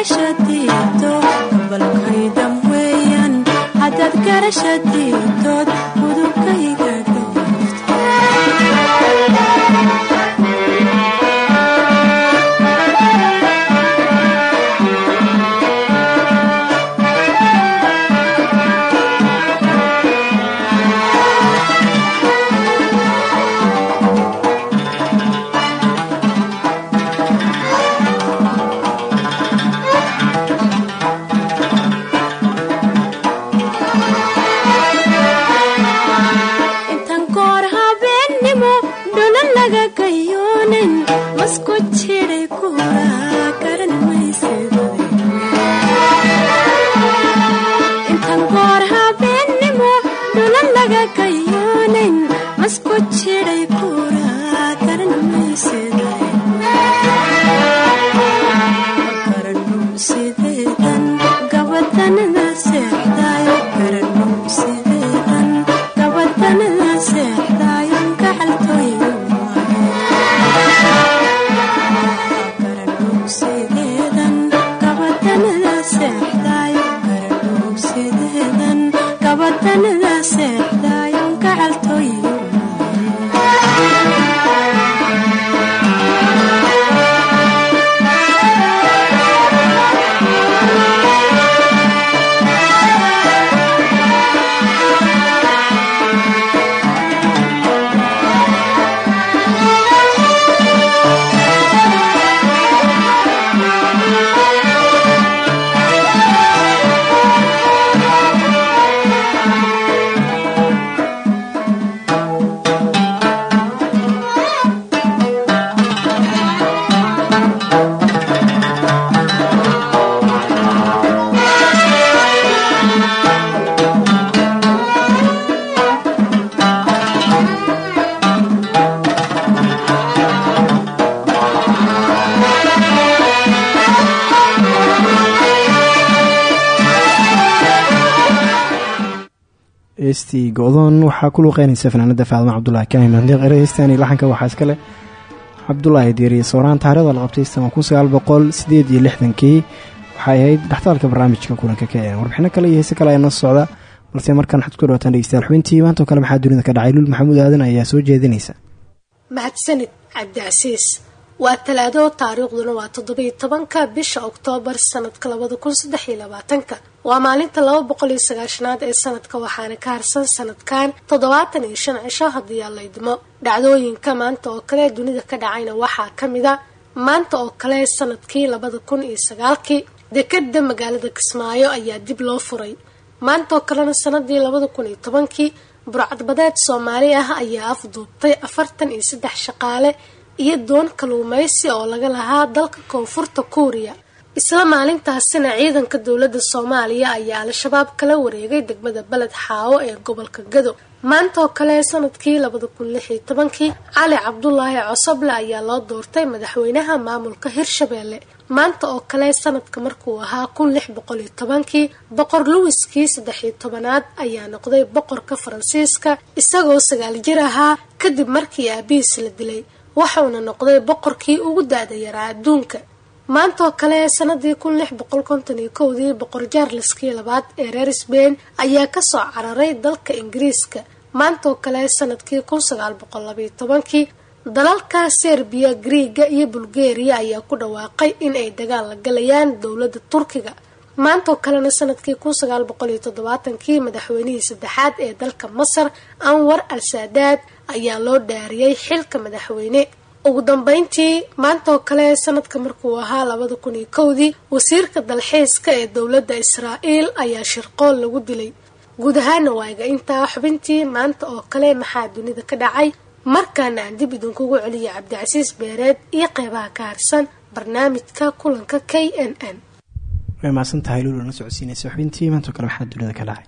haddaad garasha go-doon. Waxaa ku luuqeynaysa fanaanada faadma cabdulaahi kaahim mandiiq erheystan iyo laxanka waxaa iskale cabdulaahi diiriye sooraan taarikhda la qabtay istan kun sagaal boqol sideed iyo lixdankii. Waxay ahayd dhextaalka barnaamijka kulanka ka een warbixino kale iyo heese kale ayaa socda balse markaan waxaad ku dhawaataan dhegeystayaal xubintii maantao kale maxaa dunida ka dhacay? Luul maxamuud aadan ayaa soo jeedinaysa. Mahadsanid cabdicasiis waa talaado taariikhduna waa toddobiyo tobanka bisha oktoobar sanadka labada kun waa maalinta laba boqol iyo sagaashanaad ee sanadka waxaana ka harsan sanadkan toddobaatan iyo shan cisho haddii aan la dhacdooyinka maanta oo kale dunida ka dhacayna waxaa ka mid a maanta oo kale sannadkii labada kun iyo sagaalkii dekada magaalada kismaayo ayaa dib loo furay. Maanta oo kalena sanadii labada kun iyo tobankii burcadbadeed soomaali ah ayaa afduubtay afartan iyo saddex shaqaale iyo doon kaluumaysi oo laga lahaa dalka koonfurta kuuriya isla maalintaasina ciidanka dowladda soomaaliya ayaa al-shabaab kala wareegay degmada beled xaawo ee gobolka gado. Maanta oo kale sannadkii labada kun lix tobankii cali cabdulaahi cosoble ayaa loo doortay madaxweynaha maamulka hirshabeelle. Maanta oo kale sanadka markuu ahaa kun lix boqol tobankii boqor luwiskii saddex iyo tobanaad ayaa noqday boqorka faransiiska isagoo sagaal jir ahaa kadib markii aabihiis la dilay waxauna noqday boqorkii ugu da-da yaraa adduunka maanta oo kale sanadii kun lix boqol konton iyo kowdii boqor jaarleskii labaad ee reer sbain ayaa ka soo cararay dalka ingiriiska. Maanta oo kale sannadkii kun sagaal dalalka serbiya griiga iyo bulgariya ayaa ku dhawaaqay in ay dagaal la galayaan dowladda turkiga. Maanta oo kalena sannadkii kun sagaal madaxweynihii saddexaad ee dalka masar anwar al saadaad ayaa loo dhaariyey xilka madaxweyne ugu dambeyntii maanta oo kale sanadka markuu ahaa labada kun iyo kowdii wasiirka dalxiiska ee dowladda israa'iil ayaa shirqool lagu dilay. Guud ahaana waaga intaa xubintii maanta oo kale maxaa dunida ka dhacay? Markaana aan dib idinkugu celiya cabdicasiis beereed iyo qeybaha ka harsan barnaamijka kulanka k n n. Way mahadsan tahay luul na socodsiinaysa xubintii maantao kale maxaa dunida ka dhacay?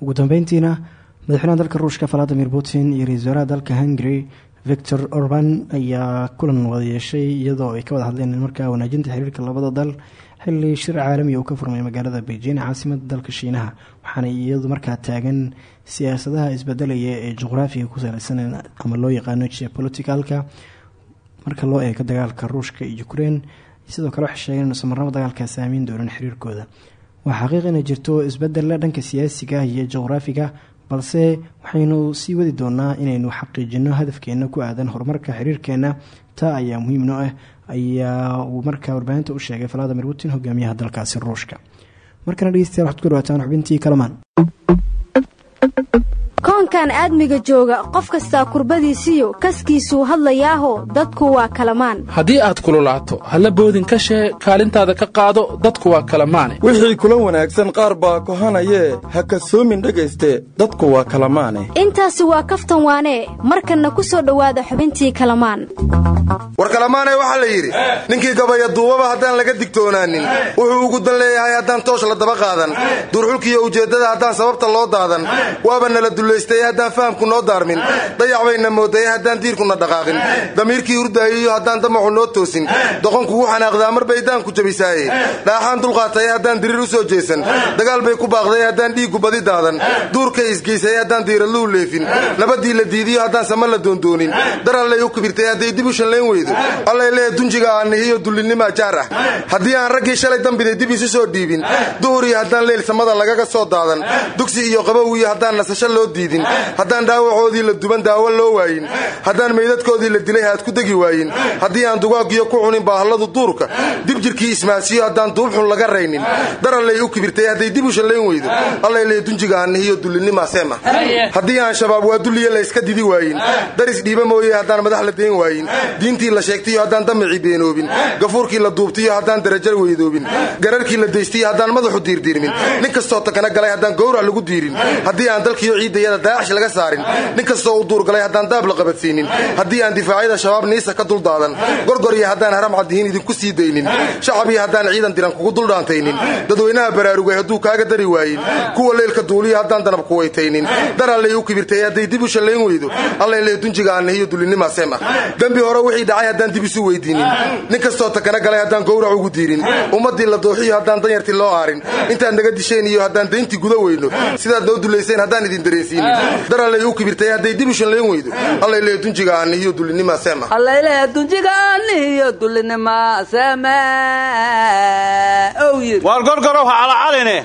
Ugu dambeyntiina madaxweynaha dalka ruushka valadimir putin iyo ra'isul wasaaraha dalka hungary victor orban ayaa kulan wada yeeshay iyadoo ay ka wada hadleen markaa wanaajinta xiriirka labada dal xili shir caalamiya uu ka furmay magaalada beijing caasimada dalka shiinaha. Waxaana iyadu markaa taagan siyaasadaha isbedelaya ee juqraafiga ku saleysan ama loo yaqaano geopoliticalka marka loo eego dagaalka ruushka iyo ukrein sidoo kale waxay sheegeen inuusan marnaba dagaalkaa saamiin doonin xiriirkooda. Waa xaqiiq inay jirto isbedella dhanka siyaasiga iyo juqraafiga balse waxaynu sii wadi doonaa inaynu xaqiijino hadafkeena ku aadan horumarka xiriirkeena taa ayaa muhiim noo ah ayaa uu markaa warbaahinta u sheegay valadimir putin hogaamiyaha dalkaasi ruushka. Markana dhegeystayaal waxaad ku dhawaataan xubintii kalamaan koonkan aadmiga jooga qof kastaa kurbadiisiyo kaskiisuu hadlayaaho dadku waa kalamaan. Haddii aad kululaato halla boodin ka shee kaalintaada ka qaado dadku waa kalamaane. Wixii kula wanaagsan qaar baa kohanayee ha kasoomin dhegayste dadku waa kalamaane. Intaasi waa kaftan waanee markanna ku soo dhowaada xubintii kalamaan. War kalamaanee waxaa la yidhi ninkii gabaya duubaba haddaan laga digtoonaanin wuxuu ugu dan leeyahay haddaan toosh la daba qaadan duurxulkiiyo ujeeddada haddaan sababta loo daadan waaba nala dullaystay haddaan fahamku noo daarmin. Dayac bayna moodaye haddaan diirkuna dhaqaaqin. Damiirkii hurdaayiyo haddaan damacu noo toosin. Doqonkugu xanaaqdaa mar bay daanku jabisaaye. Dhaaxaan dulqaataye haddaan diriir u soo jeesan. Dagaal bay ku baaqday haddaan dhiiggu badi daadan. Duurkay isgeysaye haddaan diiradluu leefin. Nabadii la diidiyo haddaan sama la doondoonin. Darallay u kibirtay hadday dib u shanlayn weydo. Allay leeya dunjiga aanihiyo dullinnimaa jaar ah haddii aan raggii shalay dambiday dib isu soo dhiibin. Duhuriyo haddaan leyl samada lagaga soo daadan. Dugsi iyo qabow iyo haddaan nasasho loo diidin haddaan dhaawacoodii la duban daawo loo waayin. Haddaan meydadkoodii la dilay haad ku degi waayin. Haddii aan dugaagiyo ku cunin baahalladu duurka dib jirkii ismaasiyo haddaan duubxun laga raynin. Darallay u kibirtay hadday dib u shallayn weydo. Allay leeya dunjiga aanihiyo dullinnimaa seema haddii aan shabaab waa dulliyo layska didi waayin. Daris dhiiba mooye haddaan madax la dayn waayin. Diintii la sheegtayo haddaan damicii beenoobin gafuurkii la duubtiyo haddaan darajo weydoobin. Gararkii la daystiyo haddaan madaxu diirdiirmin. Nin kastoo takana galay haddaan gowrac lagu diirin. Haddii aan dalkiyo ciiddayada daacish laga saarin. Nin kastoo u duurgalay haddaan daab la qabadsiinin. Haddii aan difaacyada shabaab niisa ka duldaadan gorgor iyo haddaan haram caddihiin idinku sii daynin. Shacab iyo haddaan ciidan diran kugu duldhaantaynin dadweynaha baraarugay hadduu kaaga dari waayin. Kuwa leylka duuliya haddaan danab kuwaytaynin dar allay u kibirtay hadday dib u shallayn weydo. Allayle dunjiga aannahiyo dulinimaaseem ah dembi hore wixii dhacay haddaan dib isu weydiinin. Nin kastoo takana galay haddaan gowrac ugu diirin. Ummaddii la dooxiyo haddaan danyartii loo aarin. Intaad naga disheen iyo haddaan dayntii guda weyno. Sidaad noo dulayseen haddaan idin dareensiinin dar allay u kibirtay hadday dib u shallayn weydo. Allayle dunjiga aannahiyo dulinimaaseem ah allayleh dunjiga anihiyo dulinima same ow yiri. Waar gorgorow ha calacaline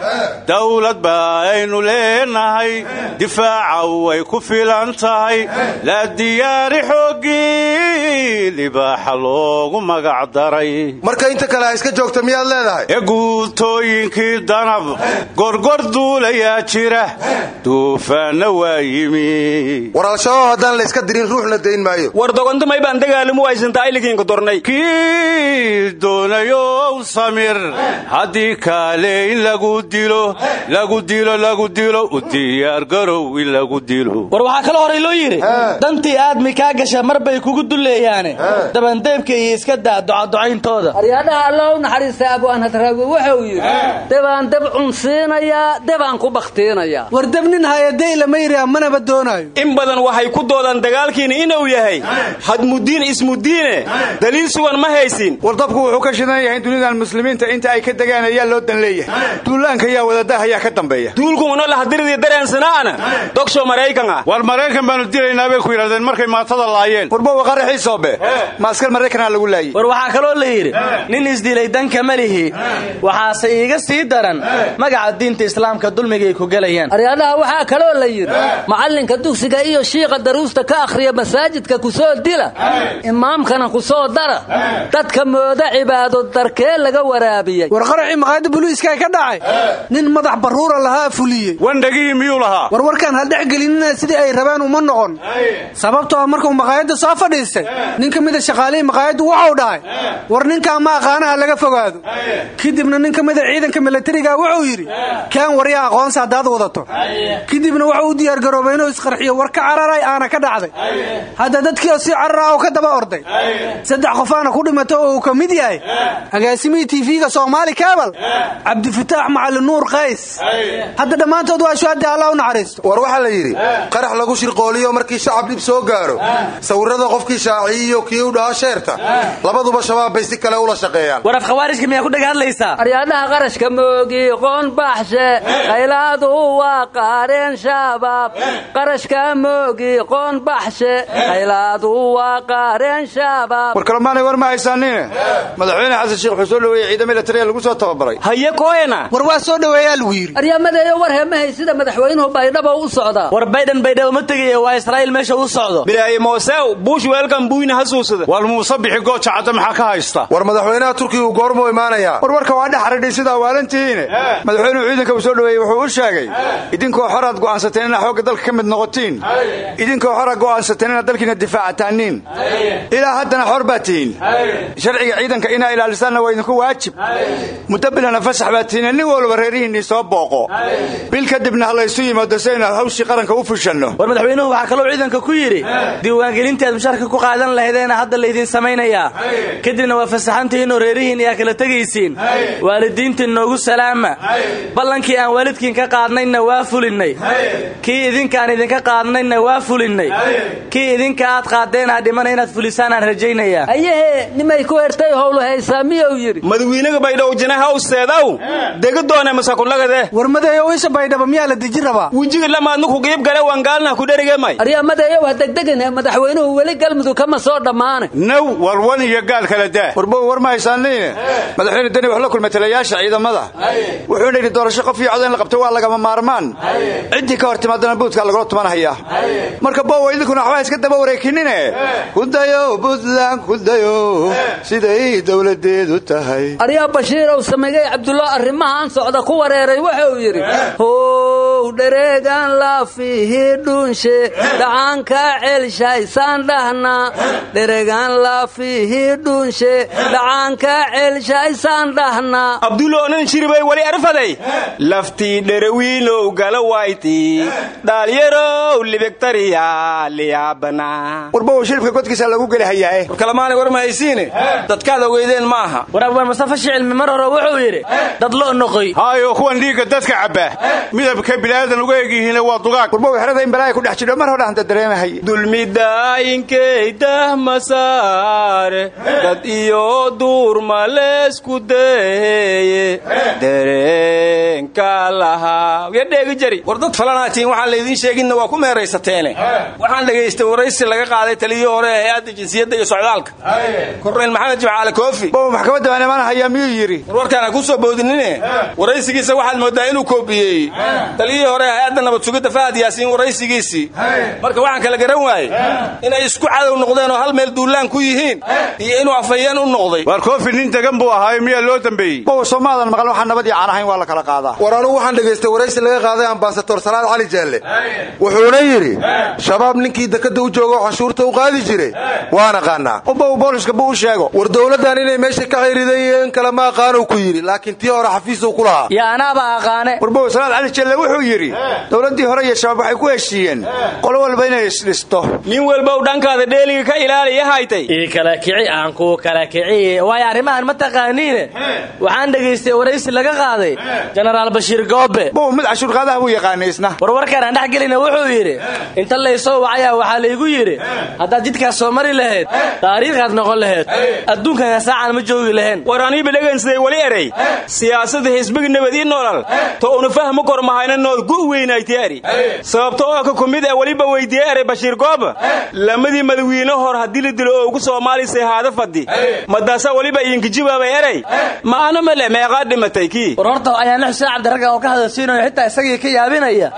dawlad baaynu leenahay difaaca way ku filan tahay. La diyaari xooggii libaaxa loogu magac daray. Marka inta kale ha iska joogta miyaad leedahay? Ee guutooyinkii danab gorgor duulayaa jira. Duufaanna waa yimi war al-shabaab haddaan layska dirin ruuxna dayn maayo. War dogontumay baan dagaalimu aysantaa iligiinka dornay kii doonayow samir haddii kaale in lagu dilo lagu dilo lagu dilo u diyaargarow in lagu dilo. War waxaa kaloo horay loo yidhi dantii aadmi kaa gasha mar bay kugu dulleeyaane dabandeebka iyo iska daa ducaducayntooda aryaadhaha alla u naxariista abwaan hadraawi wuxuu yidhi debaan deb cunsiinayaa debaan ku bakhtiinayaa war deb nin hayadayla mayria manaba doonaayo. In badan waxay ku doodaan dagaalkiina inuu yahay. Hadmudiin ismudiine. Daliil sugan ma haysin. War dabku wuxuu ka shidan yahay dunidan muslimiinta inta ay ka degaan ayaa loo dan leeyahay. Duulaanka yaa wadadaah ayaa ka dambeeya. Duulkuna lahadiridii dareensanaana dogsho maraykan ah war maraykan baanu dilaynaa bay ku yidhahdeen markay maatada laayeen. Warbowa qaraxiisoobe ma askar maraykanaa lagu laayey. War waxaa kaloo la yidhi nin isdilay danka ma lihi. Waxaase iiga sii daran magaca diinta islaamka dulmigay ku gelayaan. Aryaadhaha waxaa kaloo la yidhi macallinka dugsiga iyo shiiqa daruusta ka akhriya masaajidka ku soo dila. Imaamkana ku soo dara. Dadka mooda cibaado darkee laga waraabiyey. War qaraxii maqaayadda buliiska ka dhacay. Nin madax barruura lahaa fuliyey. Wandhagihii miyuu lahaa? War warkaan ha dhex gelinina sidii ay rabeen uma noqon. Sababtoo markuu maqaayadda soo fadhiistay nin ka mida shaqaalihii maqaayaddu wuxuu dhahay war ninkaa ma aqaanaha laga fogaado. Kadibna nin ka mida ciidanka milatariga wuxuu yidhi kaan warya aqoonsi haddaad wadato. Kadibna wuxuu u diyaargaroobay inuu isqarxiyo war ka cararay aana ka dhacday. Hadda dadkii oo sii carara oo ka daba orday. Saddex qofaana ku dhimato oo uu ka mid yahay. Agaasimihii tv-ga soomaali kabal cabdifataax macalin nuur qays. Hadda dhammaantood waa shuhadii allah u naxariisto. War waxaa la yidhi qarax lagu shirqooliyo markii shacab dhib soo gaaro. Sawirrada qofkii shaaciyiyo kii u dhaha sheerta labaduba shabaab bay si kale ula shaqeeyaan. War afkhawaarijka miyaa ku dhaga hadlaysaa qarashka moogi qoon baxshe qaylaadu waa qaareen shabaab qarashka moogi qoon baxshe qaylaadu waa qaareen shabaab war kalmaanay war ma haysaanine madaxweyne xasan sheekh wuxuu soo dhoweeyey ciidamo militariya lagu soo tababaray. Haye kooyana war waa soo dhoweeyaa lagu yidhi. Aryamadeeyo war hemahay sida madaxweynuhu baydhabo u socdaa war baydhan baydhabo ma tegaya waa israa'iil meesha u socdo. Bilaaye moosew buush weelkan buyna hasuusada war muuse bixi gooja cadda maxaa ka haysta? War madaxweynaha turkigu goormuu imaanayaa. War warka waa dhex xidhiidhay sidaa waalantihiine madaxweynuhu ciidanka uu soo dhoweeyey wuxuu u sheegay idinkoo xoraad go'aansateen xoogga dalka ka mid noqotiin. Idinkoo xoraad go'aansateen inaad dalkiina difaacataaniin. Ilaa haddana xor tihiin. Sharciga ciidanka inaa ilaalisaanna waa idinku waajib. Muddo bilana fasax baa tihiine nin walba reerihiinnii soo booqo. Bil kadibna ha laysu yimaado si aynu hawshii qaranka u fushanno. War madaxweynuhu waxaa kaloo ciidanka ku yidhi diiwaangelintaad mushaarka ku qaadan lahaydeena hadda laydin samaynayaa kadibna waa fasaxantihiinoo reerihiin ayaa kala tegaysiin. Waalidiintiin noogu salaama. Ballankii aan waalidkiin ka qaadnayna waa fulinnay kii idinkaan idinka qaadnayna waa fulinnay. Kii idinka aad qaadeenaa dhimana inaad fulisaan aan rajaynayaa. Ayahe nimay ku hertay howlu haysaa miyuu yidhi? Madawiinaga baydhow jinaha u seedaw. Dega doone masakulagade war madeeyow isha baydhaba miyaa la deji rabaa? Wejiga lamaadna ku qiib gale waan gaalna ku dherige aryamadeeyow ha degdegine madaxweynuhu weli galmudug kama soo dhammaane. Naw warwan iyo gaal kala daa. Warbow war ma haysaaniine madaxweyne deni wax la kulmay taliyayaasha ciidamada. Wuxuuna yidhi doorasho qof iyo cod in la qabto waa lagama maarmaan. Ciddii ka hor timaadana buudkaa lagula tumanhayaa marka bowa idinkuna waxba iska daba wareekinine kudayo buntland kudayo siday dowladeedu tahay. Aryaa bashiirow samigay cabdullah arrimahaan socda ku wareeray wuxuu yidhi how dhereegaan laafihi dhuunshe dhacaanka celshaysaan dhahna. Dhereegaan laafihi dhuunshe dhacaanka celshaysaan dhahna. Abdulla onan shiribay wali arfaday. Laftii dherawiilow gala wayti dhaalyarow libegtariya liyaabana warbow shilibka godkiisa lagu geli hayaae warkalamaanay war ma haysiine dadkaad ogeydeen ma aha war abwaan mustafa shicilmi mar hore wuxuu yidhi dad lo noqoy. Haayo kuwan dhiigga dadka cabba midabka bilaadan uga egyihiin waa dugaag. Warbow xerada in balaaya ku dhex jidho mar hore hanta dareemahay dulmidaayinkeydah masaare dad iyo duurma leesku daheeye dareenka lahaa. Yadheegi jari. War dad falanaatiin waxaan laydiin sheeginna waa ku meeraysateene. Waxaan dhegaystay waraysi laga qaaday taliyii hore ee hay'adda jinsiyadda iyo socdaalka. Korneyl maxamed jimcaale koofi bow maxkamadda baan imaan hayaa miyuu yidhi? War warkaan ha ku soo boodinine. Waraysigiisa waxaad mooddaa inuu koobiyeeyey taliyihii hore ee hay'adda nabad sugidda fahad yaasiin waraysigiisii marka waxaan kala garan waayey. Inay isku cadow noqdeen oo hal meel duullaan ku yihiin. Iyo inuu afhayeen u noqday. Waar koofi nin degan buu ahaayo miyaa loo dambeeyey? Bow soomaadan maqal waxaan nabad iyo caan ahayn waa la kala qaadaa. War anugu waxaan dhegaystay waraysi laga qaaday ambasador salaad cali jaalle wuxuuna yidhi shabaab ninkii dekadda u jooga oo canshuurta u qaadi jiray. Waan aqaanaa bow booliska buu u sheego. War dowladdan inay meesha ka xiriiday iyo in kale ma aqaanuu ku yidhi laakiin tii hore xafiisuu ku lahaa. Yaa anaaba aqaane. Warbow salaad cali jaalle wuxuu yidhi dowladdii hore iyo shabaab waxay ku heshiiyeen. Qolo walba inay isdhisto. Nin walbow dhankaada dheeliga ka ilaaliya haytay. Ii kala kici aan kuu kala kiciye waayo arrimahan ma taqaaniine? Waxaan dhegaystay waraysi laga qaaday. Jenaraal bashiir goobe bow mid cashuurqaadaha buu yaqaanay isna warwarkaan aan dhex gelina wuxuu yidhi inta laysoo wacayaa waxaa laygu yidhi haddaad jidkaas soo mari lahayd taariikhaad noqon lahayd adduunkana saacaan ma joogi lahayn war aniiba dhegaysaday wali eray siyaasada xisbiga nabad ii nolol to una fahmo kor mahayna nood gu weynaytiari sababto oo ka kumid ee weliba weydiiye eray bashiir gooba lamadii madawiine hor haddii la dilo oo ugu soomaalisay haada fadhi madaasa weliba idinka jawaabay eray. Ma ana male meeqaa dhimatay kii? War horta ayaanla xuseen cabdiragga oo ka hadalsiinayo xitaa isagii ka yaabinaya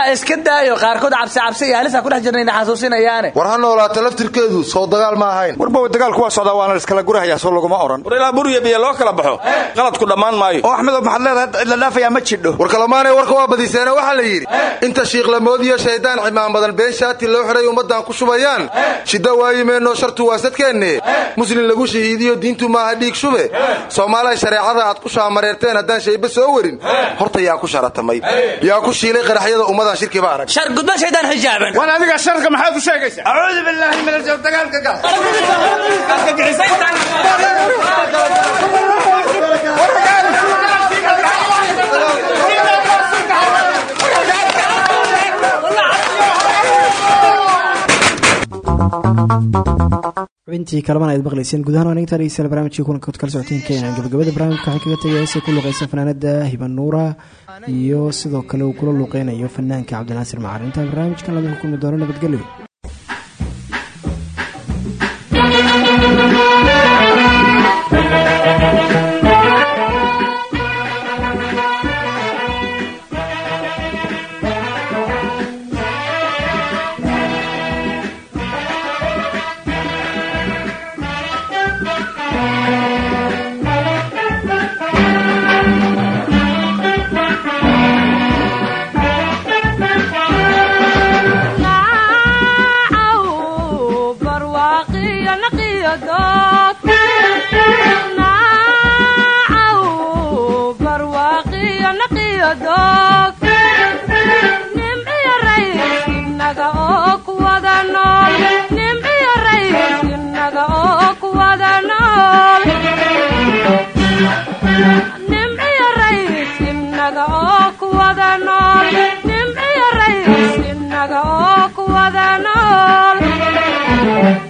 ma iska daayo. Qaarkood cabsi cabsi iyo halisa ku dhex jirnayna xasuusinayaane. War ha noolaato laftirkeedu soo dagaal ma ahayn. Warbow dagaalku waa socdaa waana iskala gurahayaa soo laguma odhan war ilaa burya biyo loo kala baxo. Qaladku dhammaan maayo. Oo axmedow maxaad leedahay cid la dhaafayaa ma jidho. War kalamaanay warka waa badiseene waxaa la yidhi inta shiiklamood iyo shaydaan cimaan badan been shaati loo xidhay ummaddan ku shubayaan. Shiddo waayimeenoo shartu waa sadkeenne. Muslin lagu shahiidiyo diintu maaha dhiig shube. Soomaaliya shareecada aad ku shaamareerteen haddaan shayba soo warin horta yaa ku sharatamay. Yaa ku shiilay qaraxyada ummadan shirkiba arag shar gudba shaydaan xijaaban waan adiga sharka maxaad u sheegaysaa acuudu billaahi min aljaw dagaalka xubintii kalaman aad maqlayseen. Gudahaan waa nagtaa dhegeystayaal barnaamijkii kulankood kala socoteen keenan gabagabada barnaamijka waxay kaga tagay heesay ku luuqaysa fanaanada hiban nuura iyo sidoo kale uu kula luuqeynayo fanaanka cabdinaasir macalin intaa barnaamijkan laga kulmi doono nabadgelyo Thank you.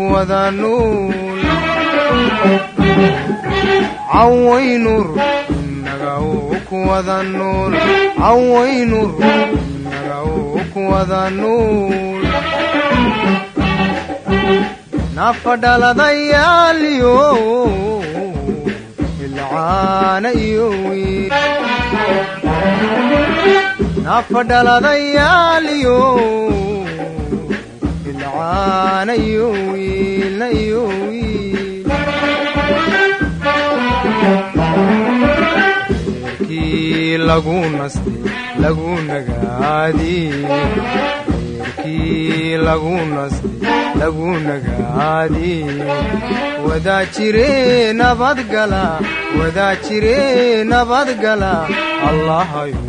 kuwada nool cawaynur inaga uu kuwada nool cawaynur inaga uu kuwada nool nafa dhaladayaaliyo ilcaana iyo wiil nafa dhaladayaaliyo ilcaana iyo wiilna iyo wiil reerkii lagu nastay lagu nagaadiyey reerkii lagu nastay lagu nagaadiyey wadaa jire nabadgala wadaa jire nabadgala allahayo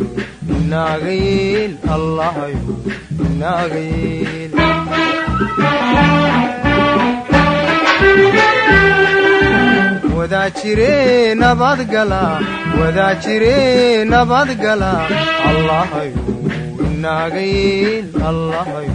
inaaga yeel allahayo inaaga yeel wadaa jire nabadgala wadaa jire nabadgala allahayo inaaga yeel allahayo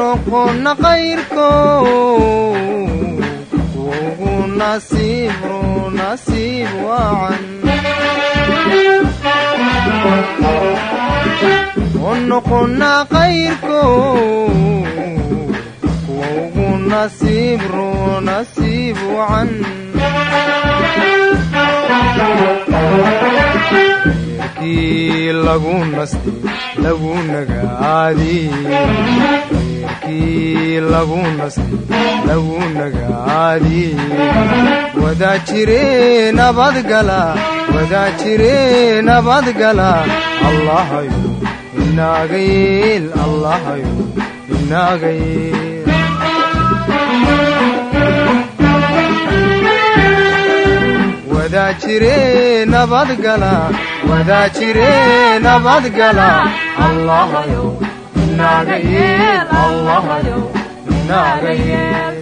noqona qayrko kuwa ugu nasiib roo nasiib wacan oo noqona qayrko kuwa ugu nasiib roo nasiib wacan reerkii lagu nagaadiyey wadaa jire nabadgala wadaa jire nabadgala allahayo inaaga yeel allahayo inaaga yeel wadaa jire nabadgala wadaa jire nabadgala allahayo inaaga yeel allahayo inaaga yeel